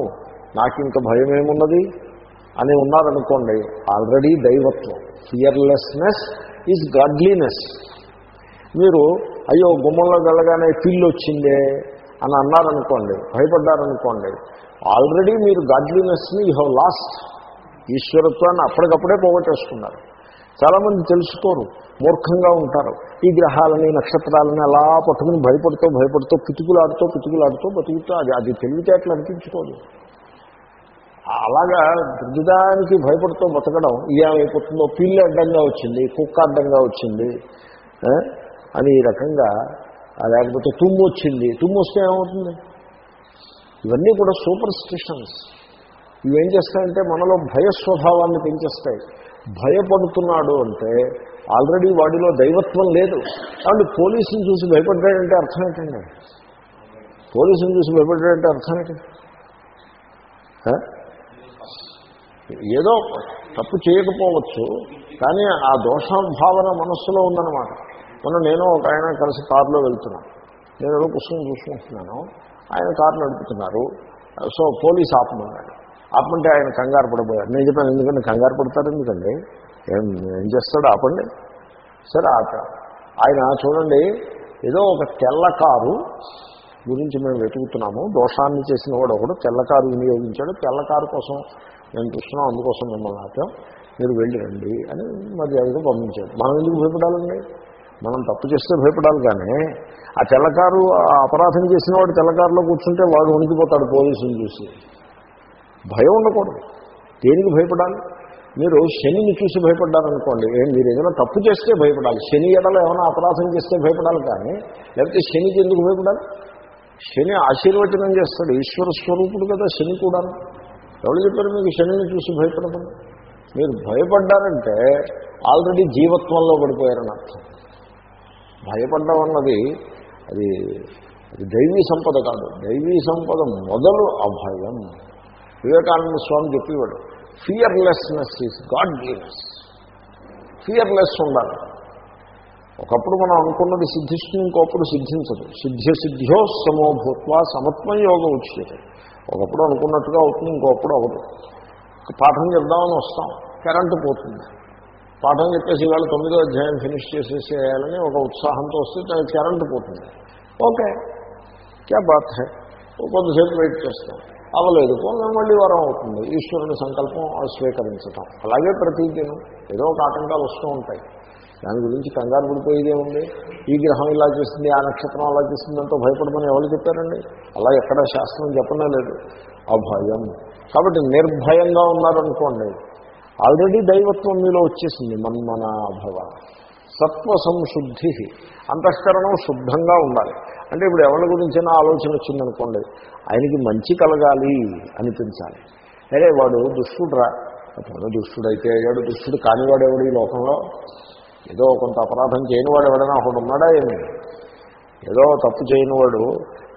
నాకు ఇంక భయమేమున్నది? అని ఉన్నారనుకోండి ఆల్రెడీ దైవత్వం. ఫియర్లెస్నెస్ ఈజ్ గాడ్లీనెస్ మీరు అయ్యో గుమ్మంలో వెళ్ళగానే పిల్లు వచ్చిందే అని అన్నారనుకోండి భయపడ్డారనుకోండి ఆల్రెడీ మీరు గాడ్లీనెస్ని యూ హ్యావ్ లాస్ట్ ఈశ్వరత్వాన్ని అప్పటికప్పుడే పోగొట్టేసుకున్నారు. చాలామంది తెలుసుకోరు మూర్ఖంగా ఉంటారు. ఈ గ్రహాలని నక్షత్రాలని అలా పట్టుకుని భయపడుతూ భయపడుతూ పితుకులాడుతూ పితుకులాడుతూ బతుకుతూ అది అది తెలివితేటలు అనిపించుకోదు. అలాగా ప్రతిదానికి భయపడుతూ బతకడం ఏమైపోతుందో పిల్లి అడ్డంగా వచ్చింది కుక్క అడ్డంగా వచ్చింది అని ఈ రకంగా లేకపోతే తుమ్ము వచ్చింది. తుమ్ము వస్తే ఏమవుతుంది? ఇవన్నీ కూడా సూపర్ స్టిషన్స్ ఇవేం చేస్తాయంటే మనలో భయ స్వభావాన్ని పెంచేస్తాయి. భయపడుతున్నాడు అంటే ఆల్రెడీ వాడిలో దైవత్వం లేదు. కాబట్టి పోలీసుని చూసి భయపడ్డాడంటే అర్థం ఏంటండి? పోలీసుని చూసి భయపడ్డాడంటే అర్థం ఏంటి? ఏదో తప్పు చేయకపోవచ్చు కానీ ఆ దోషం భావన మనస్సులో ఉందన్నమాట. మొన్న నేను ఒక ఆయన కలిసి కారులో వెళ్తున్నాను నేను ఏదో పుస్తకం చూసుకుంటున్నాను. ఆయన కారు నడుపుతున్నారు. సో పోలీస్ ఆపమన్నాడు. ఆపమంటే ఆయన కంగారు పడిపోయారు. నేను చెప్పాను ఎందుకంటే కంగారు పడతారు ఎందుకండి? ఏం ఏం చేస్తాడు? ఆపండి. సరే ఆప. ఆయన చూడండి ఏదో ఒక తెల్ల కారు గురించి మేము వెతుకుతున్నాము. దోషాన్ని చేసిన వాడు ఒకడు తెల్ల కారు వినియోగించాడు. తెల్ల కారు కోసం మేము చూస్తున్నాం. అందుకోసం మిమ్మల్ని ఆపాం. మీరు వెళ్ళి రండి అని మర్యాదగా పంపించాడు మనం ఎందుకు భయపడాలండి? మనం తప్పు చేస్తే భయపడాలి కానీ ఆ తెల్లకారు ఆ అపరాధం చేసిన వాడు తెల్లకారులో కూర్చుంటే వాడు వణికిపోతాడు పోలీసుని చూసి. భయం ఉండకూడదు. దేనికి భయపడాలి? మీరు శనిని చూసి భయపడ్డారనుకోండి ఏం మీరు ఏదైనా తప్పు చేస్తే భయపడాలి. శని ఎడలో ఏమైనా అపరాధం చేస్తే భయపడాలి కానీ లేకపోతే శనికి ఎందుకు భయపడాలి? శని ఆశీర్వచనం చేస్తాడు ఈశ్వర స్వరూపుడు కదా శని కూడా ఎవరు చెప్పారు మీకు శనిని చూసి భయపడదు మీరు భయపడ్డారంటే ఆల్రెడీ జీవత్వంలో పడిపోయారని అర్థం. భయపడడం అన్నది అది అది దైవీ సంపద కాదు. దైవీ సంపద మొదలు అభయం. వివేకానంద స్వామి చెప్పేవాడు fearlessness is God gives fearless ఉండాలి. ఒకప్పుడు మనం అనుకున్నది సిద్ధిస్తుంది ఇంకొకప్పుడు సిద్ధించదు. సిద్ధ్య సిద్ధ్యో సమోభూత్వ సమత్వం యోగం ఉచ్యతే ఒకప్పుడు అనుకున్నట్టుగా అవుతుంది ఇంకొకప్పుడు అవ్వదు. పాఠం చెప్దామని వస్తాం కరెంటు పోతుంది. పాఠం చెప్పేసి వాళ్ళు తొమ్మిదో అధ్యాయం ఫినిష్ చేసేసేయాలని ఒక ఉత్సాహంతో వస్తే దానికి కరెంటు పోతుంది. ఓకే. క్యా బాత్ హై? ఓ కొంతసేపు వెయిట్ చేస్తాం. అవ్వలేదు పోనీ మళ్ళీ వారం అవుతుంది. ఈశ్వరుని సంకల్పం స్వీకరించటం అలాగే ప్రతిదినం ఏదో ఒక ఆటంకాలు వస్తూ ఉంటాయి. దాని గురించి కంగారు పడిపోయేదే ఉంది. ఈ గ్రహం ఇలా చేస్తుంది ఆ నక్షత్రం అలా చేస్తుంది అంటూ భయపడమని ఎవరు చెప్పారండి? అలా ఎక్కడ శాస్త్రం చెప్పనే లేదు. అభయం. కాబట్టి నిర్భయంగా ఉన్నారనుకోండి ఆల్రెడీ దైవత్వం మీలో వచ్చేసింది మన్మనాభవ సత్వ సంశుద్ధి అంతఃకరణం శుద్ధంగా ఉండాలి. అంటే ఇప్పుడు ఎవరి గురించైనా ఆలోచన వచ్చిందనుకోండి ఆయనకి మంచి కలగాలి అనిపించాలి. అరే వాడు దుష్టుడురా. అతను దుష్టుడైతే అయ్యాడు దుష్టుడు కానివాడు ఎవడు ఈ లోకంలో? ఏదో కొంత అపరాధం చేయనివాడు ఎవడైనా ఒకడు ఉన్నాడా ఏమి? ఏదో తప్పు చేయనివాడు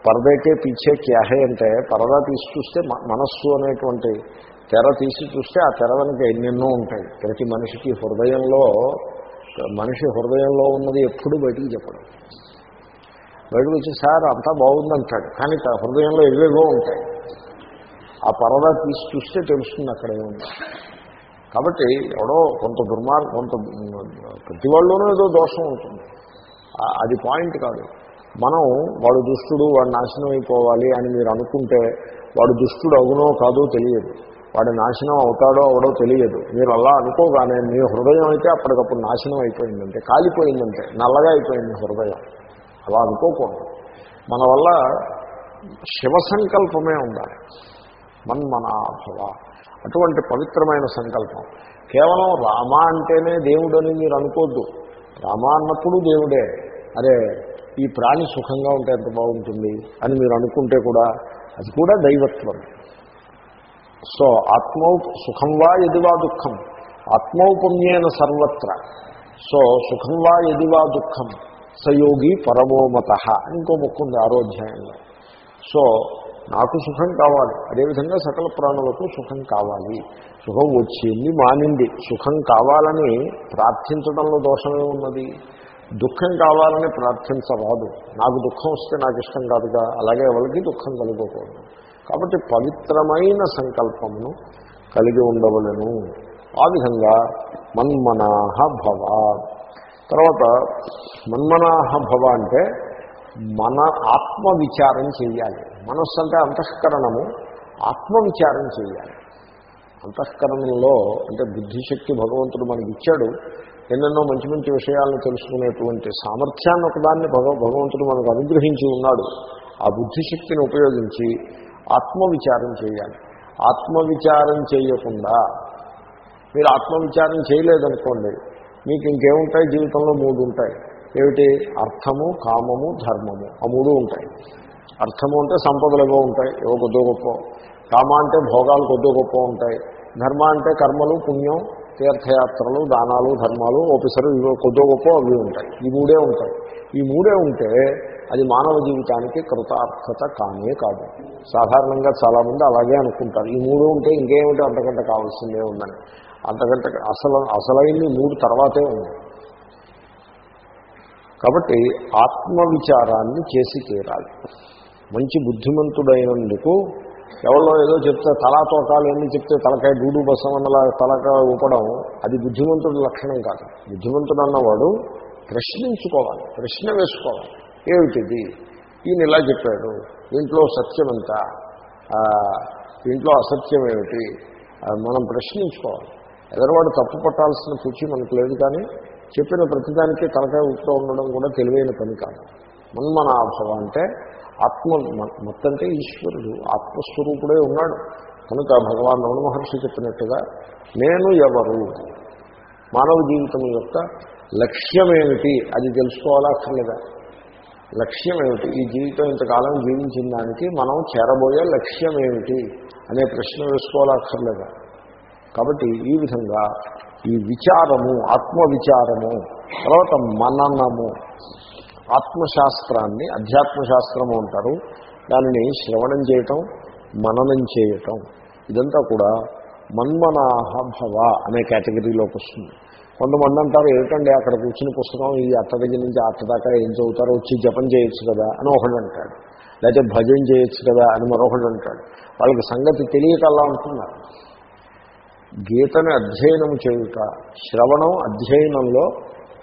పరదేకే పిచ్చే క్యాహే అంటే పరదా తీసి చూస్తే మనస్సు అనేటువంటి తెర తీసి చూస్తే ఆ తెర వెనక ఎన్నెన్నో ఉంటాయి. ప్రతి మనిషికి హృదయంలో మనిషి హృదయంలో ఉన్నది ఎప్పుడు బయటికి చెప్పడం. బయటకు వచ్చి సార్ అంతా బాగుందంటాడు. కానీ హృదయంలో ఎవేవో ఉంటాయి. ఆ పరదా తీసి చూస్తే తెలుస్తుంది అక్కడ ఏముంది. కాబట్టి ఎవడో కొంత దుర్మార్గం కొంత ప్రతి వాళ్ళలోనూ ఏదో దోషం ఉంటుంది. అది పాయింట్ కాదు. మనం వాడు దుష్టుడు వాడు నాశనం అయిపోవాలి అని మీరు అనుకుంటే వాడు దుష్టుడు అవునో కాదో తెలియదు. వాడు నాశనం అవుతాడో అవడో తెలియదు. మీరు అలా అనుకోగానే మీ హృదయం అయితే అప్పటికప్పుడు నాశనం అయిపోయిందంటే కాలిపోయిందంటే నల్లగా అయిపోయింది హృదయం. అలా అనుకోకూడదు. మన వల్ల శివ సంకల్పమే ఉండాలి. మన్మనాభవ. అటువంటి పవిత్రమైన సంకల్పం. కేవలం రామ అంటేనే దేవుడు అని మీరు అనుకోద్దు. రామ అన్నప్పుడు దేవుడే. అరే ఈ ప్రాణి సుఖంగా ఉంటే ఎంత బాగుంటుంది అని మీరు అనుకుంటే కూడా అది కూడా దైవత్వం. సో ఆత్మౌ సుఖం వా ఎది వా దుఃఖం. ఆత్మౌపుణ్యేన సర్వత్ర. సో సుఖం వా ఎది వా దుఃఖం. సయోగి పరమోమత ఇంకో ముక్కు ఉంది సో నాకు సుఖం కావాలి. అదేవిధంగా సకల ప్రాణులకు సుఖం కావాలి. సుఖం వచ్చింది మానింది. సుఖం కావాలని ప్రార్థించడంలో దోషమే ఉన్నది. దుఃఖం కావాలని ప్రార్థించరాదు. నాకు దుఃఖం వస్తే నాకు ఇష్టం కాదుగా. అలాగే ఎవరికి దుఃఖం కలుగకూడదు. కాబట్టి పవిత్రమైన సంకల్పమును కలిగి ఉండవలను. ఆ విధంగా మన్మనాహ భవ. తర్వాత మన్మనాహ భవ అంటే మన ఆత్మవిచారం చేయాలి మనస్సు అంటే అంతఃకరణము ఆత్మవిచారం చేయాలి అంతఃకరణంలో అంటే బుద్ధిశక్తి భగవంతుడు మనకి ఇచ్చాడు ఎన్నెన్నో మంచి మంచి విషయాలను తెలుసుకునేటువంటి సామర్థ్యాన్ని ఒకదాన్ని భగ భగవంతుడు మనకు అనుగ్రహించి ఉన్నాడు. ఆ బుద్ధిశక్తిని ఉపయోగించి ఆత్మవిచారం చేయాలి. ఆత్మవిచారం చేయకుండా మీరు ఆత్మవిచారం చేయలేదనుకోండి మీకు ఇంకేముంటాయి జీవితంలో? మూడు ఉంటాయి ఏమిటి? అర్థము కామము ధర్మము. ఆ మూడు ఉంటాయి. అర్థము అంటే సంపదలు ఏవో ఉంటాయి ఏవో కొద్దో గొప్ప. కామ అంటే భోగాలు కొద్దో గొప్ప ఉంటాయి. ధర్మ అంటే కర్మలు పుణ్యం తీర్థయాత్రలు దానాలు ధర్మాలు ఓపెసరు ఇవో కొద్దో గొప్ప అవి ఉంటాయి. ఈ మూడే ఉంటాయి. ఈ మూడే ఉంటే అది మానవ జీవితానికి కృతార్థత కానే కాదు. సాధారణంగా చాలామంది అలాగే అనుకుంటారు. ఈ మూడు ఉంటే ఇంకేమిటి అంతకంటే కావాల్సిందే ఉందని. అంతకంటే అసలు అసలైంది మూడు తర్వాతే ఉంది కాబట్టి ఆత్మవిచారాన్ని చేసి తీరాలి మంచి బుద్ధిమంతుడైనందుకు ఎవరో ఏదో చెప్తే తలా తోకాలు ఎన్ని చెప్తే తలకాయ డూడు బసమన్నలా తలక ఊపడం అది బుద్ధిమంతుడి లక్షణం కాదు. బుద్ధిమంతుడు అన్నవాడు ప్రశ్నించుకోవాలి ప్రశ్న వేసుకోవాలి. ఏమిటిది? ఈయన ఇలా చెప్పాడు దీంట్లో సత్యం ఎంత? దీంట్లో అసత్యం ఏమిటి? మనం ప్రశ్నించుకోవాలి. ఎదరవాడు తప్పు పట్టాల్సిన పుచ్చి మనకు లేదు కానీ చెప్పిన ప్రతిదానికి తలకాయ ఊపుతూ ఉండడం కూడా తెలివైన పని కాదు. మన్మనాభవ అంటే ఆత్మ మొత్తంటే ఈశ్వరుడు ఆత్మస్వరూపుడే ఉన్నాడు. కనుక భగవాన్ రమణ మహర్షి చెప్పినట్టుగా నేను ఎవరు? మానవ జీవితం యొక్క లక్ష్యం ఏమిటి అది తెలుసుకోవాలా అక్కర్లేదా? లక్ష్యం ఏమిటి ఈ జీవితం ఇంతకాలం జీవించిన దానికి మనం చేరబోయే లక్ష్యం ఏమిటి అనే ప్రశ్న వేసుకోవాలక్కర్లేదా? కాబట్టి ఈ విధంగా ఈ విచారము ఆత్మ విచారము తర్వాత మననము ఆత్మశాస్త్రాన్ని అధ్యాత్మశాస్త్రము అంటారు దానిని శ్రవణం చేయటం మననం చేయటం ఇదంతా కూడా మన్మనాహ భవ అనే కేటగిరీలోకి వస్తుంది. కొంతమంది అంటారు ఏమిటండి అక్కడ కూర్చుని పుస్తకం? ఈ అత్త దగ్గర నుంచి అత్త దాకా ఏం చదువుతారో? వచ్చి జపం చేయొచ్చు కదా? అని ఒకడు అంటాడు. లేకపోతే భజన చేయొచ్చు కదా? అని మరొకడు అంటాడు. వాళ్ళకి సంగతి తెలియక అలా అంటున్నారు. గీతని అధ్యయనం చేయుట శ్రవణం అధ్యయనంలో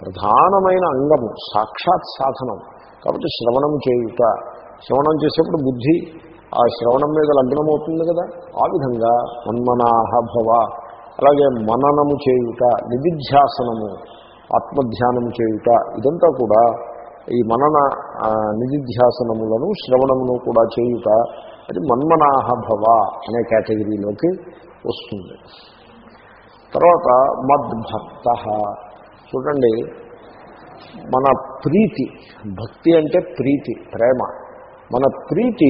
ప్రధానమైన అంగము సాక్షాత్ సాధనం. కాబట్టి శ్రవణం చేయుట శ్రవణం చేసేప్పుడు బుద్ధి ఆ శ్రవణం మీద లగ్నమవుతుంది కదా? ఆ విధంగా మన్మనాహ భవ అలాగే మననము చేయుట నిధిధ్యాసనము ఆత్మధ్యానము చేయుట ఇదంతా కూడా ఈ మనన నిధిధ్యాసనములను శ్రవణమును కూడా చేయుట అది మన్మనాహ భవ అనే కేటగిరీలోకి వస్తుంది. తర్వాత మద్భక్త. చూడండి మన ప్రీతి భక్తి అంటే ప్రీతి ప్రేమ. మన ప్రీతి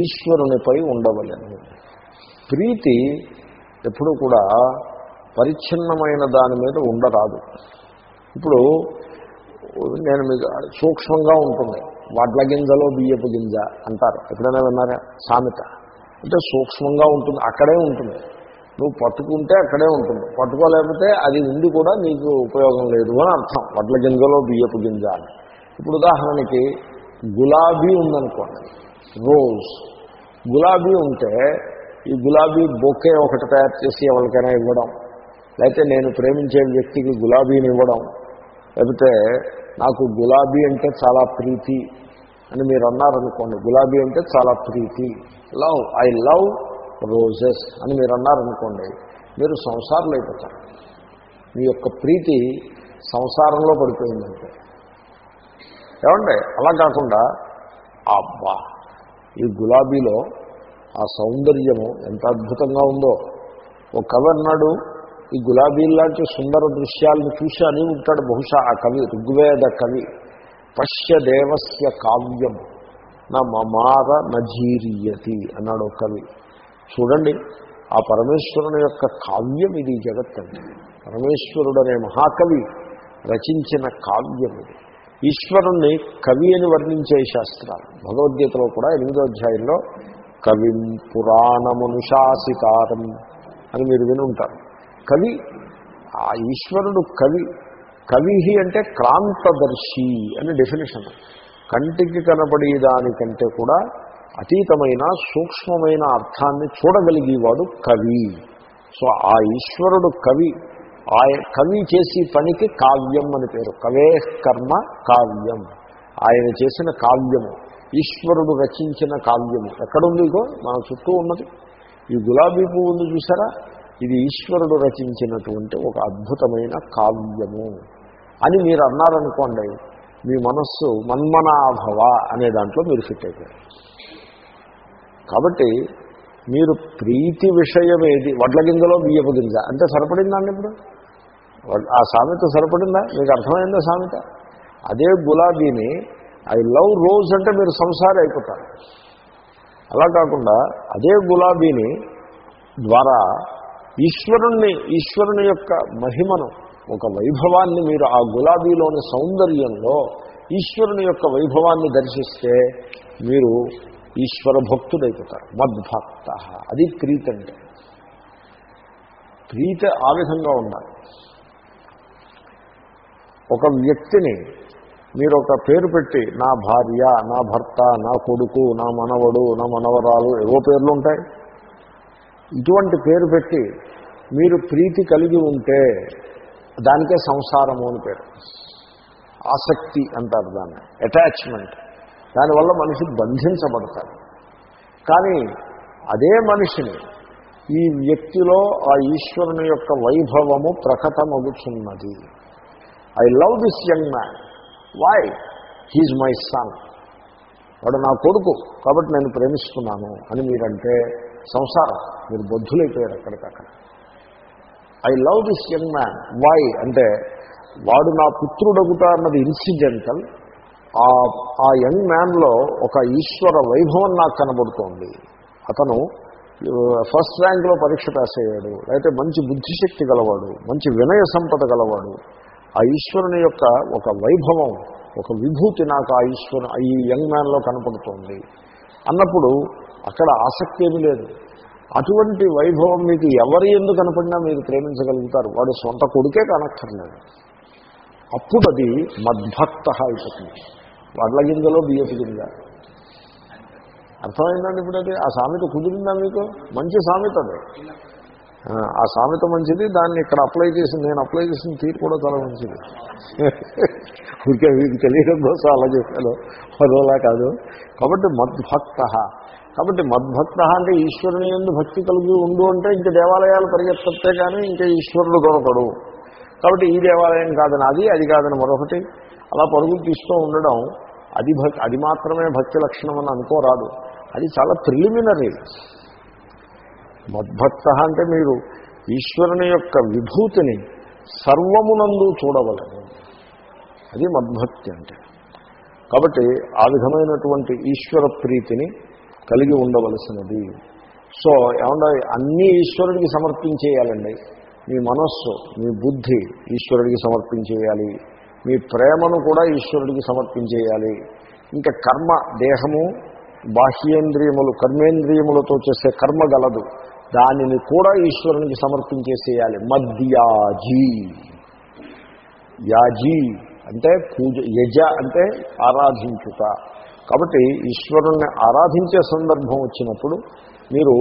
ఈశ్వరునిపై ఉండవలను. ప్రీతి ఎప్పుడూ కూడా పరిచ్ఛిన్నమైన దాని మీద ఉండరాదు. ఇప్పుడు నేను మీకు సూక్ష్మంగా ఉంటుంది. వడ్ల గింజలో బియ్యపు గింజ అంటారు. ఎప్పుడైనా విన్నారా? సామెత. అంటే సూక్ష్మంగా ఉంటుంది. అక్కడే ఉంటుంది. నువ్వు పట్టుకుంటే అక్కడే ఉంటుంది. పట్టుకోలేకపోతే అది ఉండి కూడా నీకు ఉపయోగం లేదు అని అర్థం. వడ్ల గింజలో బియ్యపు గింజ అని. ఇప్పుడు ఉదాహరణకి గులాబీ ఉందనుకోండి. రోజ్. గులాబీ ఉంటే ఈ గులాబీ బొకే ఒకటి తయారు చేసి ఎవరికైనా ఇవ్వడం లేకపోతే నేను ప్రేమించే వ్యక్తికి గులాబీని ఇవ్వడం లేకపోతే నాకు గులాబీ అంటే చాలా ప్రీతి అని మీరు అన్నారనుకోండి గులాబీ అంటే చాలా ప్రీతి లవ్ ఐ లవ్ రోజెస్ అని మీరు అన్నారనుకోండి మీరు సంసారంలో అయిపోతారు. మీ యొక్క ప్రీతి సంసారంలో పడిపోయిందంటే. ఏమండి? అలా కాకుండా అబ్బా ఈ గులాబీలో ఆ సౌందర్యము ఎంత అద్భుతంగా ఉందో. ఓ కవి అన్నాడు ఈ గులాబీలాంటి సుందర దృశ్యాలను చూసి అని ఉంటాడు బహుశా ఆ కవి ఋగ్వేద కవి. పశ్య దేవస్య కావ్యం. నా మమార నజీరియతి అన్నాడు కవి. చూడండి ఆ పరమేశ్వరుని యొక్క కావ్యం ఇది జగత్ జగత్తండి పరమేశ్వరుడు అనే మహాకవి రచించిన కావ్యం ఇది. ఈశ్వరుణ్ణి కవి అని వర్ణించే శాస్త్రాలు. భగవద్గీతలో కూడా ఎనిమిదో అధ్యాయంలో కవిం పురాణమనుశాసితారం అని మీరు విని ఉంటారు కవి ఆ ఈశ్వరుడు కవి కవి అంటే క్రాంతదర్శి అని డెఫినేషన్ కంటికి కనబడే దానికంటే కూడా అతీతమైన సూక్ష్మమైన అర్థాన్ని చూడగలిగేవాడు కవి. సో ఆ ఈశ్వరుడు కవి ఆ కవి చేసి పనికి కావ్యం అని పేరు. కవే కర్మ కావ్యం. ఆయన చేసిన కావ్యము. ఈశ్వరుడు రచించిన కావ్యము. ఎక్కడుంది ఇగో? మన చుట్టూ ఉన్నది. ఈ గులాబీ పువ్వు ఉంది చూసారా? ఇది ఈశ్వరుడు రచించినటువంటి ఒక అద్భుతమైన కావ్యము. అని మీరు అన్నారనుకోండి మీ మనస్సు మన్మనాభవ అనే దాంట్లో మీరు ఫిట్ అయిపోయారు. కాబట్టి మీరు ప్రీతి విషయం ఏది వడ్ల గింజలో బియ్యపు గింజ. అంటే సరిపడిందా అండి ఇప్పుడు? ఆ సామెత సరిపడిందా? మీకు అర్థమైందా సామెత? అదే గులాబీని ఐ లవ్ రోజ్ అంటే మీరు సంసారి అయిపోతారు. అలా కాకుండా అదే గులాబీని ద్వారా ఈశ్వరుణ్ణి ఈశ్వరుని యొక్క మహిమను ఒక వైభవాన్ని మీరు ఆ గులాబీలోని సౌందర్యంలో ఈశ్వరుని యొక్క వైభవాన్ని దర్శిస్తే మీరు ఈశ్వర భక్తుడైపోతారు. మద్భక్త. అది ప్రీతి అంటే. ప్రీతి ఆ విధంగా ఉండాలి. ఒక వ్యక్తిని మీరు ఒక పేరు పెట్టి నా భార్య నా భర్త నా కొడుకు నా మనవడు నా మనవరాలు ఏవో పేర్లు ఉంటాయి ఇటువంటి పేరు పెట్టి మీరు ప్రీతి కలిగి ఉంటే దానికే సంసారము అని పేరు. ఆసక్తి అంటారు దాన్ని అటాచ్మెంట్ దానివల్ల మనిషి బంధించబడతాడు. కానీ అదే మనిషిని ఈ వ్యక్తిలో ఆ ఈశ్వరుని యొక్క వైభవము ప్రకటమగుచున్నది. I love this young man why he's my son వాడు నా కొడుకు. కాబట్టి నేను ప్రేమిస్తున్నాను అని మీరంటే సంసారం. మీరు బొద్ధులైపోయారు అక్కడికక్కడ I love this young man why అంటే వాడు నా పుత్రుడగుట అన్నది ఇన్సిడెంటల్ ఆ యంగ్ మ్యాన్లో ఒక ఈశ్వర వైభవం నాకు కనబడుతోంది. అతను ఫస్ట్ ర్యాంక్లో పరీక్ష పాస్ అయ్యాడు. అయితే మంచి బుద్ధిశక్తి గలవాడు. మంచి వినయ సంపద గలవాడు. ఆ ఈశ్వరుని యొక్క ఒక వైభవం ఒక విభూతి నాకు ఆ ఈశ్వరు ఈ యంగ్ మ్యాన్లో కనపడుతోంది. అన్నప్పుడు అక్కడ ఆసక్తి ఏమీ లేదు. అటువంటి వైభవం మీకు ఎవరి ఎందుకు కనపడినా మీరు ప్రేమించగలుగుతారు. వాడు సొంత కొడుకే కనక్కర్లేదు. అప్పుడు అది మద్భక్త అయిపోతుంది వడ్ల గింజలో బియ్యపు గింజ. అర్థమైందండి ఇప్పుడు అది ఆ సామెత కుదిరిందా మీకు? మంచి సామెత అది. ఆ సామెత మంచిది దాన్ని ఇక్కడ అప్లై చేసి నేను అప్లై చేసిన తీరు కూడా చాలా మంచిది. ఊరికే వీరికి తెలియడం కోసం అలా చెప్పాను. మరోలా కాదు. కాబట్టి మద్భక్త. కాబట్టి మద్భక్త అంటే ఈశ్వరుని ఎందు భక్తి కలిగి ఉండు అంటే ఇంక దేవాలయాలు పరిగెత్తే కానీ ఇంకా ఈశ్వరుడు దొరకడు. కాబట్టి ఈ దేవాలయం కాదని అది అది కాదని మరొకటి. అలా పరుగులు తీస్తూ ఉండడం అది భక్తి అది మాత్రమే భక్తి లక్షణం అని అనుకోరాదు. అది చాలా ప్రిలిమినరీ. మద్భక్త అంటే మీరు ఈశ్వరుని యొక్క విభూతిని సర్వమునందు చూడవలను. అది మద్భక్తి అంటే. కాబట్టి ఆ విధమైనటువంటి ఈశ్వర ప్రీతిని కలిగి ఉండవలసినది. సో ఏమన్నా అన్నీ ఈశ్వరుడికి సమర్పించేయాలండి. మీ మనస్సు మీ బుద్ధి ఈశ్వరుడికి సమర్పించేయాలి. మీ ప్రేమను కూడా ఈశ్వరుడికి సమర్పించేయాలి. ఇంకా కర్మ దేహము బాహ్యేంద్రియములు కర్మేంద్రియములతో చేసే కర్మ గలదు. దానిని కూడా ఈశ్వరునికి సమర్పించేసేయాలి. మద్యాజీ. యాజీ అంటే పూజ యజ అంటే ఆరాధించుట. కాబట్టి ఈశ్వరుణ్ణి ఆరాధించే సందర్భం వచ్చినప్పుడు మీరు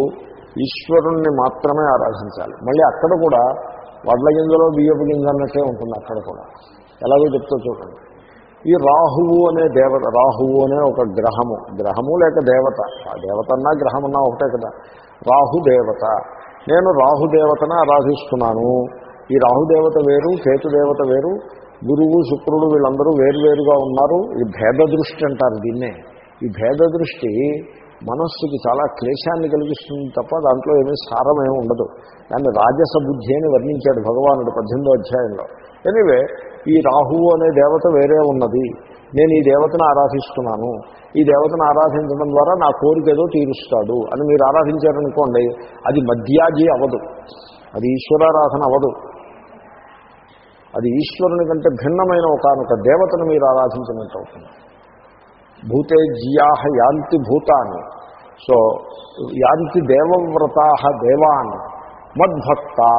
ఈశ్వరుణ్ణి మాత్రమే ఆరాధించాలి. మళ్ళీ అక్కడ కూడా వడ్ల గింజలో బియ్యపు గింజ అన్నట్టే ఉంటుంది అక్కడ కూడా. ఎలాగో చెప్తా చూడండి. ఈ రాహువు అనే దేవత రాహువు అనే ఒక గ్రహము. గ్రహము లేక దేవత. ఆ దేవత అన్నా గ్రహం అన్నా ఒకటే కదా. రాహుదేవత. నేను రాహుదేవతను ఆరాధిస్తున్నాను. ఈ రాహుదేవత వేరు కేతుదేవత వేరు గురువు శుక్రుడు వీళ్ళందరూ వేరువేరుగా ఉన్నారు. ఈ భేద దృష్టి అంటారు దీన్నే. ఈ భేద దృష్టి మనస్సుకి చాలా క్లేశాన్ని కలిగిస్తుంది తప్ప దాంట్లో ఏమీ సారం ఏమి ఉండదు. దాన్ని రాజస బుద్ధి అని వర్ణించాడు భగవానుడు పద్దెనిమిదో అధ్యాయంలో. ఎనివే ఈ రాహువు అనే దేవత వేరే ఉన్నది. నేను ఈ దేవతను ఆరాధిస్తున్నాను. ఈ దేవతను ఆరాధించడం ద్వారా నా కోరిక ఏదో తీరుస్తాడు అని మీరు ఆరాధించారనుకోండి అది మధ్యాజీ అవదు. అది ఈశ్వరారాధన అవదు. అది ఈశ్వరుని కంటే భిన్నమైన ఒకనొక దేవతను మీరు ఆరాధించినట్టు అవుతుంది. భూతే జియాహ యాంతి భూతాన్ని సో యాంతి దేవవ్రతా దేవాన్ మద్భక్తా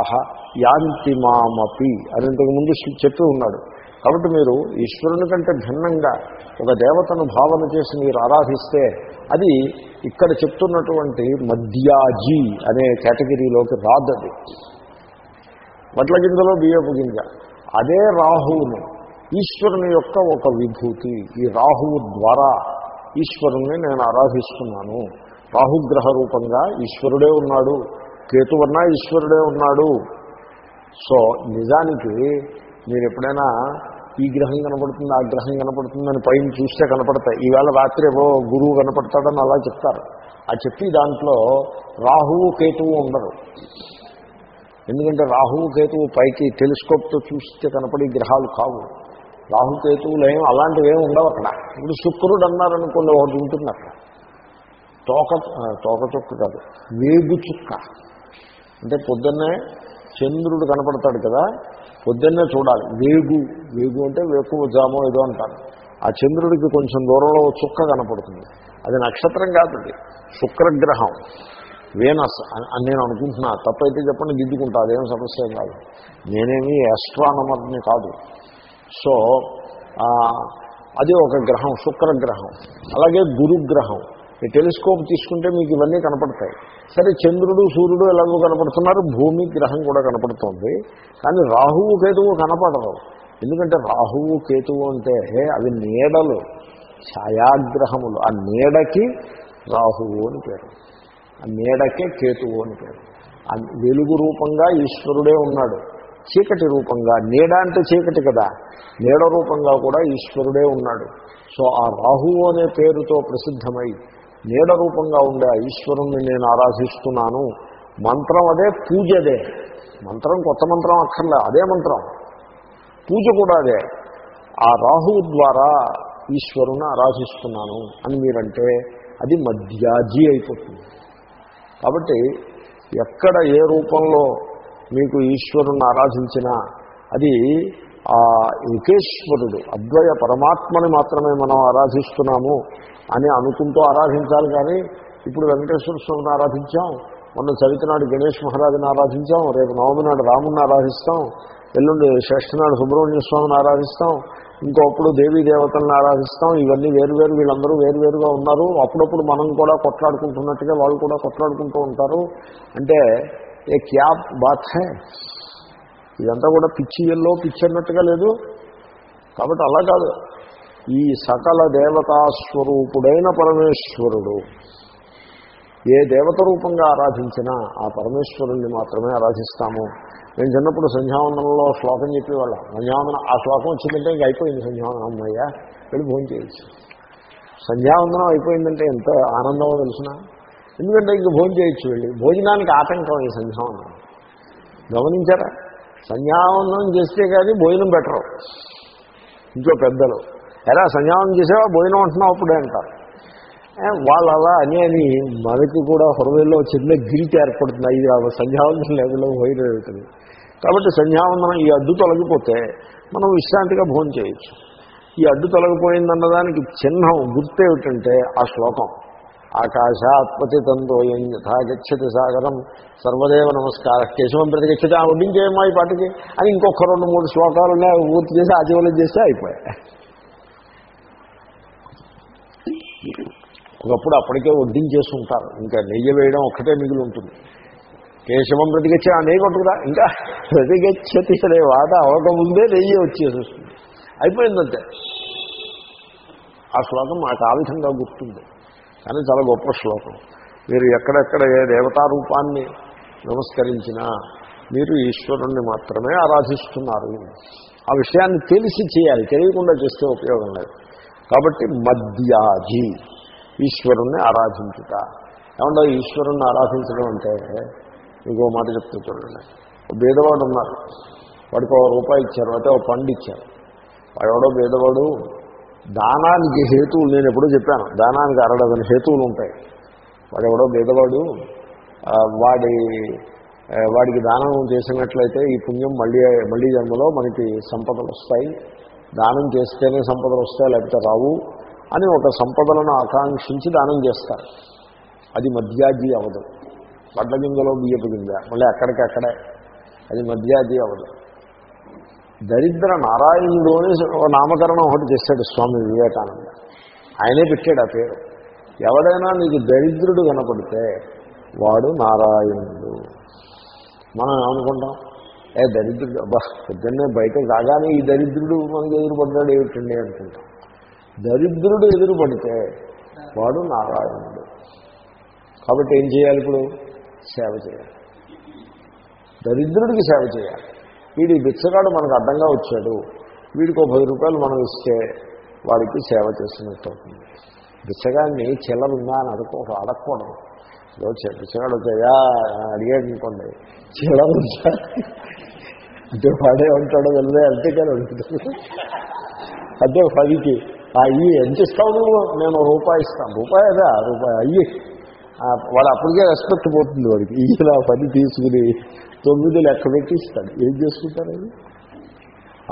యాంతి మామపి అని ఇంతకుముందు చెప్పి ఉన్నాడు. కాబట్టి మీరు ఈశ్వరుని కంటే భిన్నంగా ఒక దేవతను భావన చేసి మీరు ఆరాధిస్తే అది ఇక్కడ చెప్తున్నటువంటి మద్యాజీ అనే కేటగిరీలోకి రాదది. వడ్ల గింజలో బియ్యపు గింజ. అదే రాహువుని ఈశ్వరుని యొక్క ఒక విభూతి. ఈ రాహువు ద్వారా ఈశ్వరుణ్ణి నేను ఆరాధిస్తున్నాను. రాహుగ్రహ రూపంగా ఈశ్వరుడే ఉన్నాడు. కేతువన్నా ఈశ్వరుడే ఉన్నాడు. సో నిజానికి మీరు ఎప్పుడైనా ఈ గ్రహం కనపడుతుంది ఆ గ్రహం కనపడుతుందని పైన చూస్తే కనపడతాయి. ఈవేళ రాత్రి ఏవో గురువు కనపడతాడని అలా చెప్తారు. ఆ చెప్పి దాంట్లో రాహువు కేతువు ఉండరు. ఎందుకంటే రాహువు కేతువు పైకి టెలిస్కోప్తో చూస్తే కనపడే గ్రహాలు కావు. రాహుకేతువులు ఏం అలాంటివి ఏమి ఉండవు అక్కడ. ఇప్పుడు శుక్రుడు అన్నారనుకోండి ఒకటి ఉంటుంది అక్కడ. తోక తోక చుక్క కాదు వేగు చుక్క. అంటే పొద్దున్నే చంద్రుడు కనపడతాడు కదా పొద్దున్నే చూడాలి. వేగు వేగు అంటే వేకువ జామో ఏదో అంటారు. ఆ చంద్రుడికి కొంచెం దూరంలో ఓ చుక్క కనపడుతుంది. అది నక్షత్రం కాదు శుక్రగ్రహం. వేనస్ అని నేను అనుకుంటున్నా. తప్పైతే చెప్పండి దిద్దుకుంటా. అదేం సమస్య కాదు. నేనేమి ఆస్ట్రానమర్ని కాదు. సో అది ఒక గ్రహం శుక్రగ్రహం. అలాగే గురుగ్రహం. ఈ టెలిస్కోప్ తీసుకుంటే మీకు ఇవన్నీ కనపడతాయి. సరే చంద్రుడు సూర్యుడు ఎలాగో కనపడుతున్నారు భూమి గ్రహం కూడా కనపడుతుంది. కానీ రాహువు కేతువు కనపడరు. ఎందుకంటే రాహువు కేతువు అంటే అవి నీడలు ఛాయాగ్రహములు. ఆ నీడకి రాహువు అని పేరు. ఆ నీడకే కేతువు అని పేరు. ఆ వెలుగు రూపంగా ఈశ్వరుడే ఉన్నాడు. చీకటి రూపంగా నీడ అంటే చీకటి కదా. నీడ రూపంగా కూడా ఈశ్వరుడే ఉన్నాడు. సో ఆ రాహువు అనే పేరుతో ప్రసిద్ధమై నీడ రూపంగా ఉండే ఈశ్వరుణ్ణి నేను ఆరాధిస్తున్నాను. మంత్రం అదే పూజ అదే. మంత్రం కొత్త మంత్రం అక్కర్లే అదే మంత్రం. పూజ కూడా అదే. ఆ రాహువు ద్వారా ఈశ్వరుని ఆరాధిస్తున్నాను అని మీరంటే అది మధ్యాజీ అయిపోతుంది. కాబట్టి ఎక్కడ ఏ రూపంలో మీకు ఈశ్వరుని ఆరాధించినా అది ఆ ఏకేశ్వరుడు అద్వయ పరమాత్మని మాత్రమే మనం ఆరాధిస్తున్నాము అని అనుకుంటూ ఆరాధించాలి కానీ ఇప్పుడు వెంకటేశ్వర స్వామిని ఆరాధించాం మొన్న చవితనాడు గణేష్ మహారాజుని ఆరాధించాం రేపు నవమి నాడు రాముని ఆరాధిస్తాం ఎల్లుండి షష్ఠనాడు సుబ్రహ్మణ్య స్వామిని ఆరాధిస్తాం ఇంకొప్పుడు దేవీ దేవతలను ఆరాధిస్తాం ఇవన్నీ వేరువేరు వీళ్ళందరూ వేరువేరుగా ఉన్నారు. అప్పుడప్పుడు మనం కూడా కొట్లాడుకుంటున్నట్టుగా వాళ్ళు కూడా కొట్లాడుకుంటూ ఉంటారు. అంటే ఏ క్యాబ్ బాత్ హే? ఇదంతా కూడా పిచ్చి ఎల్లో పిచ్చి అన్నట్టుగా లేదు. కాబట్టి అలా కాదు. ఈ సకల దేవతాస్వరూపుడైన పరమేశ్వరుడు ఏ దేవత రూపంగా ఆరాధించినా ఆ పరమేశ్వరుణ్ణి మాత్రమే ఆరాధిస్తాము. నేను చిన్నప్పుడు సంధ్యావందనంలో శ్లోకం చెప్పేవాళ్ళం. సంధ్యావనం ఆ శ్లోకం వచ్చిందంటే ఇంక అయిపోయింది సంధ్యావనం అమ్మయ్య వెళ్ళి భోజనం చేయొచ్చు సంధ్యావందనం అయిపోయిందంటే ఎంత ఆనందమో తెలిసిన? ఎందుకంటే ఇంక భోజనం చేయొచ్చు వెళ్ళి. భోజనానికి ఆటంకం ఈ సంధ్యావనం గమనించారా? సంధ్యావందనం చేస్తే కానీ భోజనం బెటరు ఇంట్లో పెద్దలు. ఎలా సంధ్యావనం చేసేవా? భోజనం అంటున్నావు అప్పుడే అంటారు వాళ్ళు అలా అని అని మనకి కూడా హృదయంలో చిన్న గిరిటి ఏర్పడుతుంది ఇది సంధ్యావందనం లేకుండా భోజనం అవుతుంది కాబట్టి సంధ్యావందనం ఈ అడ్డు తొలగిపోతే మనం విశ్రాంతిగా భోజనం చేయొచ్చు. ఈ అడ్డు తొలగిపోయిందన్నదానికి చిహ్నం గుర్తు ఏమిటంటే ఆ శ్లోకం. ఆకాశాత్పతి తందోయం గచ్చతి సాగరం. సర్వదేవ నమస్కార. కేశవం ప్రతి గచ్చతి ఆ వడ్డించేయమ్మా ఈ పాటికి? అని ఇంకొక రెండు మూడు శ్లోకాలు ఉన్నాయి పూర్తి చేసి ఆజీవనం చేస్తే అయిపోయాయి. ఒకప్పుడు అప్పటికే వడ్డించేసి ఉంటారు ఇంకా నెయ్యి వేయడం ఒక్కటే మిగిలి ఉంటుంది కేశవం ప్రతిగచ్చి ఆ నెయ్యి కొట్టుకురా. ఇంకా ప్రతిగచ్చతి అనే వాట అవ్వకముందే నెయ్యి వచ్చేసి అయిపోయిందంటే ఆ శ్లోకం మాకు ఆ విధంగా గుర్తుంది. కానీ చాలా గొప్ప శ్లోకం. మీరు ఎక్కడెక్కడ ఏ దేవతా రూపాన్ని నమస్కరించినా మీరు ఈశ్వరుణ్ణి మాత్రమే ఆరాధిస్తున్నారు. ఆ విషయాన్ని తెలిసి చేయాలి. తెలియకుండా చేస్తే ఉపయోగం లేదు. కాబట్టి మద్యాజీ ఈశ్వరుణ్ణి ఆరాధించుట. ఏమన్నా ఈశ్వరుణ్ణి ఆరాధించడం అంటే? ఇంకో మాట చెప్తూ చూడండి. బీదవాడు ఉన్నారు. వాడికి ఒక రూపాయి ఇచ్చారు అయితే ఒక పండు ఇచ్చారు. వాడెవడో బీదవాడు దానానికి హేతువులు నేను ఎప్పుడూ చెప్పాను. దానానికి అరడదని హేతువులు ఉంటాయి. వాడెవడో బీదవాడు వాడి వాడికి దానం చేసినట్లయితే ఈ పుణ్యం మళ్ళీ మళ్ళీ జన్మలో మనకి సంపదలు వస్తాయి. దానం చేస్తేనే సంపదలు వస్తాయి లేకపోతే రావు అని ఒక సంపదలను ఆకాంక్షించి దానం చేస్తారు. అది మధ్యాజీ అవదు. వడ్ల గింజలో బియ్యపు గింజ మళ్ళీ అక్కడికక్కడే. అది మధ్యాజీ అవదు. దరిద్ర నారాయణుడు అని నామకరణం ఒకటి చేశాడు స్వామి వివేకానంద. ఆయనే పెట్టాడు ఆ పేరు. ఎవడైనా నీకు దరిద్రుడు కనపడితే వాడు నారాయణుడు. మనం ఏమనుకుంటాం? ఏ దరిద్రుడు? అబ్బా పొద్దున్నే బయట రాగానే ఈ దరిద్రుడు మనకి ఎదురుపడ్డాడు ఏమిటండి అనుకుంటాం. దరిద్రుడు ఎదురుపడితే వాడు నారాయణుడు. కాబట్టి ఏం చేయాలి ఇప్పుడు? సేవ చేయాలి. దరిద్రుడికి సేవ చేయాలి. వీడి బిచ్చగాడు మనకు అడ్డంగా వచ్చాడు. వీడికి ఒక పది రూపాయలు మనం ఇస్తే వాడికి సేవ చేసినట్టు అవుతుంది. బిచ్చగాడిని చిల్లరుందా అని అడుకో అడగకూడదు ఏదో బిచ్చగాడు వచ్చాయా అడిగాడు అనుకోండి చిల్లరుందా అంటే వాడే ఉంటాడో వెళ్ళే అంతే కానీ అడుగుతాడు అదే పదికి అయ్యి ఎంత ఇస్తావు నువ్వు? నేను రూపాయి ఇస్తాను రూపాయి రూపాయి అయ్యి వాడు అప్పటికే రెస్పెక్ట్ పోతుంది వాడికి. ఇలా పది తీసుకుని తొమ్మిది లెక్క పెట్టి ఇస్తాడు ఏం చేసుకుంటారు అది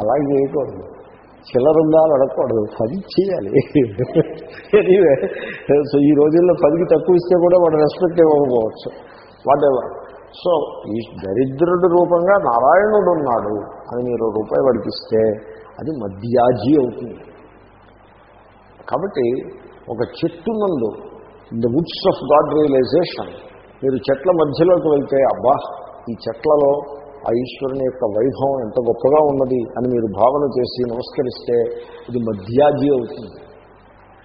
అలాగే చేయకూడదు. చిల్లర అని అడగకూడదు. పది చేయాలి. ఎనీవే సో ఈ రోజుల్లో పదికి తక్కువ ఇస్తే కూడా వాడు రెస్పెక్ట్ ఇవ్వకపోవచ్చు. వాటెవర్ సో ఈ దరిద్రుడి రూపంగా నారాయణుడు ఉన్నాడు అని మీరు రూపాయి వాడికి ఇస్తే అది మధ్యాజీ అవుతుంది. కాబట్టి ఒక చెట్టు నందు the woods of God realisation మీరు చెట్ల మధ్యలోకి వెళ్తే అబ్బా ఈ చెట్లలో ఆ ఈశ్వరుని యొక్క వైభవం ఎంత గొప్పగా ఉన్నది అని మీరు భావన చేసి నమస్కరిస్తే ఇది మధ్యాజీ అవుతుంది.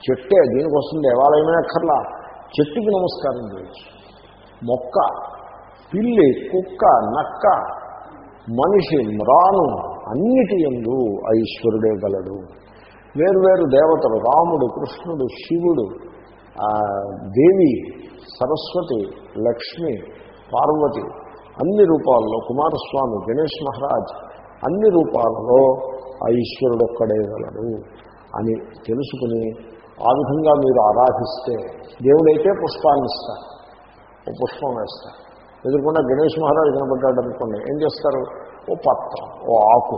చెట్టే దీనికోసం దేవాలయమే అక్కర్లా. చెట్టుకి నమస్కారం చేయొచ్చు. మొక్క పిల్లి కుక్క నక్క మనిషి మ్రాను అన్నిటి ఎందు ఆ ఈశ్వరుడే గలడు. వేరువేరు దేవతలు రాముడు కృష్ణుడు శివుడు దేవి సరస్వతి లక్ష్మి పార్వతి అన్ని రూపాల్లో కుమారస్వామి గణేష్ మహారాజ్ అన్ని రూపాలలో ఆ ఈశ్వరుడు ఒక్కడే గలడు అని తెలుసుకుని ఆ విధంగా మీరు ఆరాధిస్తే దేవుడైతే పుష్పాన్ని ఇస్తారు. ఓ పుష్పం వేస్తారు. ఎదుర్కొన్న గణేష్ మహారాజ్ కనబడ్డాడు అనుకోండి ఏం చేస్తారు? ఓ పత్రం ఓ ఆకు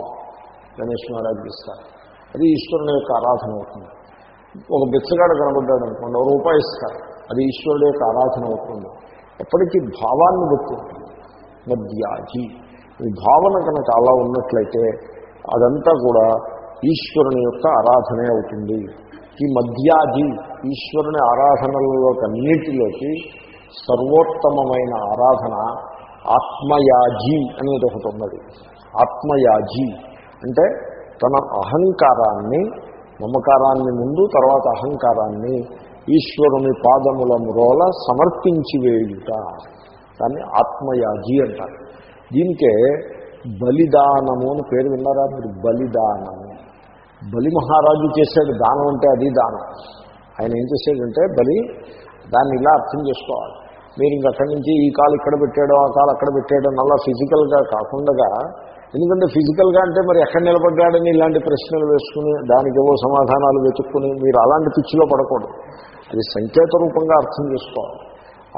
గణేష్ మహారాజ్కి ఇస్తారు. అది ఈశ్వరుని యొక్క ఆరాధన అవుతుంది. ఒక బిచ్చగాడు కనబడ్డాడు అనుకోండి ఓ రూపాయి ఇస్తారు. అది ఈశ్వరుడు యొక్క ఆరాధన అవుతుంది. ఎప్పటికీ భావాన్ని బట్టి ఉంటుంది ఈ భావన కనుక అలా ఉన్నట్లయితే అదంతా కూడా ఈశ్వరుని యొక్క ఆరాధనే అవుతుంది. ఈ మధ్యాజీ ఈశ్వరుని ఆరాధనలలోకి అన్నిటిలోకి సర్వోత్తమమైన ఆరాధన ఆత్మయాజీ అనేది ఒకటి ఉన్నది. ఆత్మయాజీ అంటే తన అహంకారాన్ని మమకారాన్ని ముందు తర్వాత అహంకారాన్ని ఈశ్వరుని పాదముల మ్రోల సమర్పించి వేయుట. దాన్ని ఆత్మయాజీ అంటారు. దీనికే బలిదానము అని పేరు విన్నారా మీరు? బలిదానము. బలి మహారాజు చేశాడు దానం అంటే అది దానం. ఆయన ఏం చేశాడంటే బలి దాన్ని ఇలా అర్థం చేసుకోవాలి. మీరు ఇంకక్కడి నుంచి ఈ కాలు ఇక్కడ పెట్టాడో ఆ కాలు అక్కడ పెట్టాడో అలా ఫిజికల్గా కాకుండా ఎందుకంటే ఫిజికల్గా అంటే మరి ఎక్కడ నిలబడ్డాడని ఇలాంటి ప్రశ్నలు వేసుకుని దానికి ఏవో సమాధానాలు వెతుక్కుని మీరు అలాంటి పిచ్చిలో పడకూడదు. అది సంకేత రూపంగా అర్థం చేసుకోవాలి.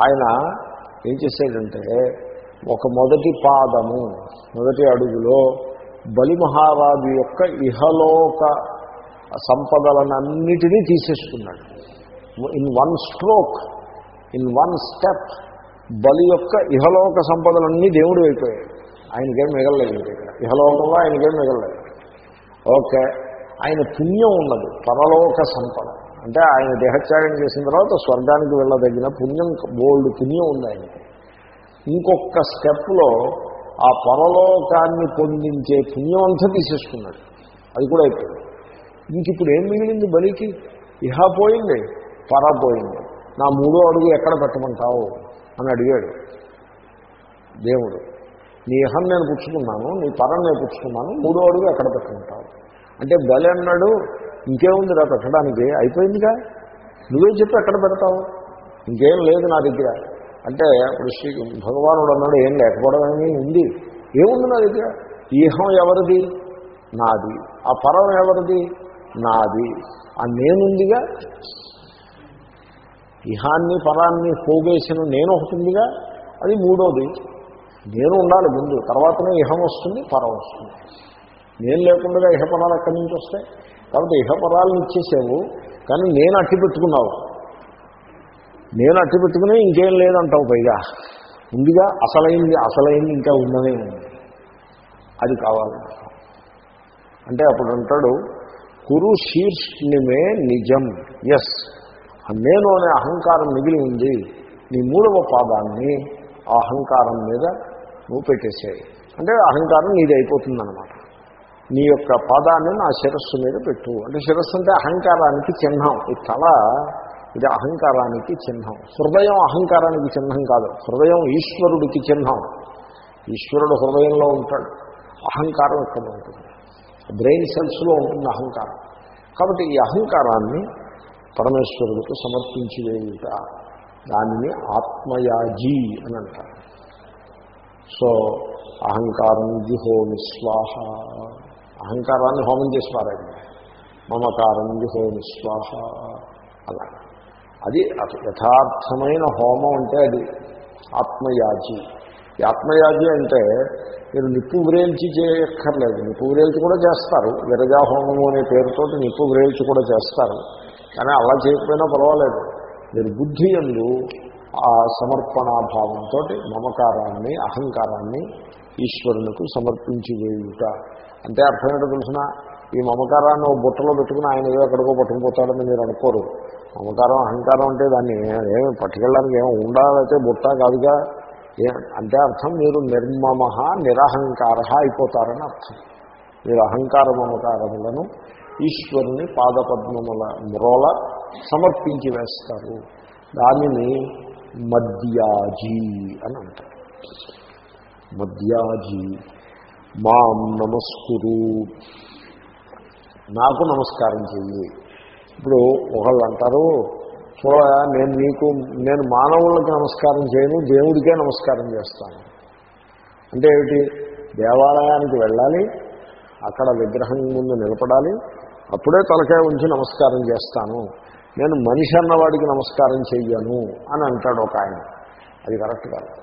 ఆయన ఏం చేశాడంటే ఒక మొదటి పాదము మొదటి అడుగులో బలి మహారాజు యొక్క ఇహలోక సంపదలనన్నిటినీ తీసేసుకున్నాడు. In one stroke in one step Bali యొక్క ఇహలోక సంపదలన్నీ దేవుడు అయిపోయాయి ఆయనకేం మిగలలేదు ఇక్కడ. ఇహలోకంలో ఆయనకేం మిగలలేదు. ఓకే ఆయన పుణ్యం ఉన్నది పరలోక సంపద. అంటే ఆయన దేహత్యాగం చేసిన తర్వాత స్వర్గానికి వెళ్ళదగిన పుణ్యం బోల్డ్ పుణ్యం ఉంది ఆయనకి. ఇంకొక స్టెప్లో ఆ పరలోకాన్ని పొందించే పుణ్యం అంతా తీసేసుకున్నాడు. అది కూడా అయిపోయింది. ఇంక ఇప్పుడు ఏం మిగిలింది బలికి? ఇహ పోయింది పర పోయింది. నా మూడో అడుగు ఎక్కడ పెట్టమంటావు? అని అడిగాడు దేవుడు. నీ ఇహం నేను పుచ్చుకున్నాను నీ పరం నేను పుచ్చుకున్నాను మూడో అడుగు ఎక్కడ పెట్టమంటావు? అంటే బలి అన్నాడు ఇంకేముందిరా పెట్టడానికి. అయిపోయిందిగా. నువ్వే చెప్పి ఎక్కడ పెడతావు? ఇంకేం లేదు నా దగ్గర. అంటే అప్పుడు శ్రీ భగవానుడు అన్నాడు ఏం లేకపోవడం ఏమీ ఉంది? ఏముంది నా దగ్గర? ఈహం ఎవరిది? నాది. ఆ పరం ఎవరిది? నాది. ఆ నేనుందిగా. ఇహాన్ని పరాన్ని పోగేసిన నేను ఒకటిందిగా అది మూడోది. నేను ఉండాలి ముందు. తర్వాతనే ఇహం వస్తుంది పరం వస్తుంది. నేను లేకుండా ఇహపరాలు ఎక్కడి నుంచి వస్తాయి. కాబట్టి ఇహపరాలను ఇచ్చేసావు కానీ నేను అట్టి పెట్టుకున్నావు. నేను అట్టి పెట్టుకుని ఇంకేం లేదంటావు పైగా. ముందుగా అసలైంది అసలైంది ఇంకా ఉన్నదే ఉంది. అది కావాలి. అంటే అప్పుడు అంటాడు కురు శీర్ష్ణిమే నిజం. ఎస్ నేను అనే అహంకారం మిగిలి ఉంది. నీ మూడవ పాదాన్ని ఆ అహంకారం మీద నువ్వు పెట్టేసేయి. అంటే అహంకారం నీది అయిపోతుందన్నమాట. నీ యొక్క పాదాన్ని నా శిరస్సు మీద పెట్టు. అంటే శిరస్సు అంటే అహంకారానికి చిహ్నం. ఈ తల ఇది అహంకారానికి చిహ్నం. హృదయం అహంకారానికి చిహ్నం కాదు. హృదయం ఈశ్వరుడికి చిహ్నం. ఈశ్వరుడు హృదయంలో ఉంటాడు. అహంకారం ఇక్కడ ఉంటుంది? బ్రెయిన్ సెల్స్లో ఉంటుంది అహంకారం. కాబట్టి ఈ అహంకారాన్ని పరమేశ్వరుడికి సమర్పించి దానిని ఆత్మయాజీ అని అంటారు. సో అహంకారం జిహో నిస్వాహ. అహంకారాన్ని హోమం చేసి పారాయణ మమకారం హోమి స్వాహ. అలా. అది యథార్థమైన హోమం అంటే అది ఆత్మయాజి. ఆత్మయాజి అంటే మీరు నిప్పు వ్రేల్చి చేయక్కర్లేదు. నిప్పు వ్రేల్చి కూడా చేస్తారు. విరజాహోమము అనే పేరుతో నిప్పు వ్రేల్చి కూడా చేస్తారు. కానీ అలా చేయకపోయినా పర్వాలేదు. మీరు బుద్ధి ఎందు ఆ సమర్పణాభావంతో మమకారాన్ని అహంకారాన్ని ఈశ్వరునికి సమర్పించి వేయుట. అంటే అర్థం ఏంటో తెలిసిన? ఈ మమకారాన్ని ఓ బుట్టలో పెట్టుకుని ఆయన ఏదో ఎక్కడికో పట్టుకుపోతాడని మీరు అనుకోరు. మమకారం అహంకారం అంటే దాన్ని ఏమి పట్టుకెళ్ళడానికి ఏమి ఉండాలైతే బుట్ట కాదుగా? అంటే అర్థం మీరు నిర్మమ నిరహంకార అయిపోతారని అర్థం. మీరు అహంకార మమకారములను ఈశ్వరుని పాదపద్మముల మ్రోల సమర్పించి వేస్తారు. దానిని మద్యాజీ అని అంటారు. మద్యాజీ మాం నమస్కురు. నాకు నమస్కారం చెయ్యి. ఇప్పుడు ఒకళ్ళు అంటారు చూడ నేను నీకు నేను మానవులకు నమస్కారం చేయను దేవుడికే నమస్కారం చేస్తాను. అంటే ఏమిటి? దేవాలయానికి వెళ్ళాలి అక్కడ విగ్రహం ముందు నిలబడాలి అప్పుడే తలకాయ ఉంచి నమస్కారం చేస్తాను. నేను మనిషి అన్నవాడికి నమస్కారం చెయ్యను అని అంటాడు ఒక ఆయన. అది కరెక్ట్ కాదు.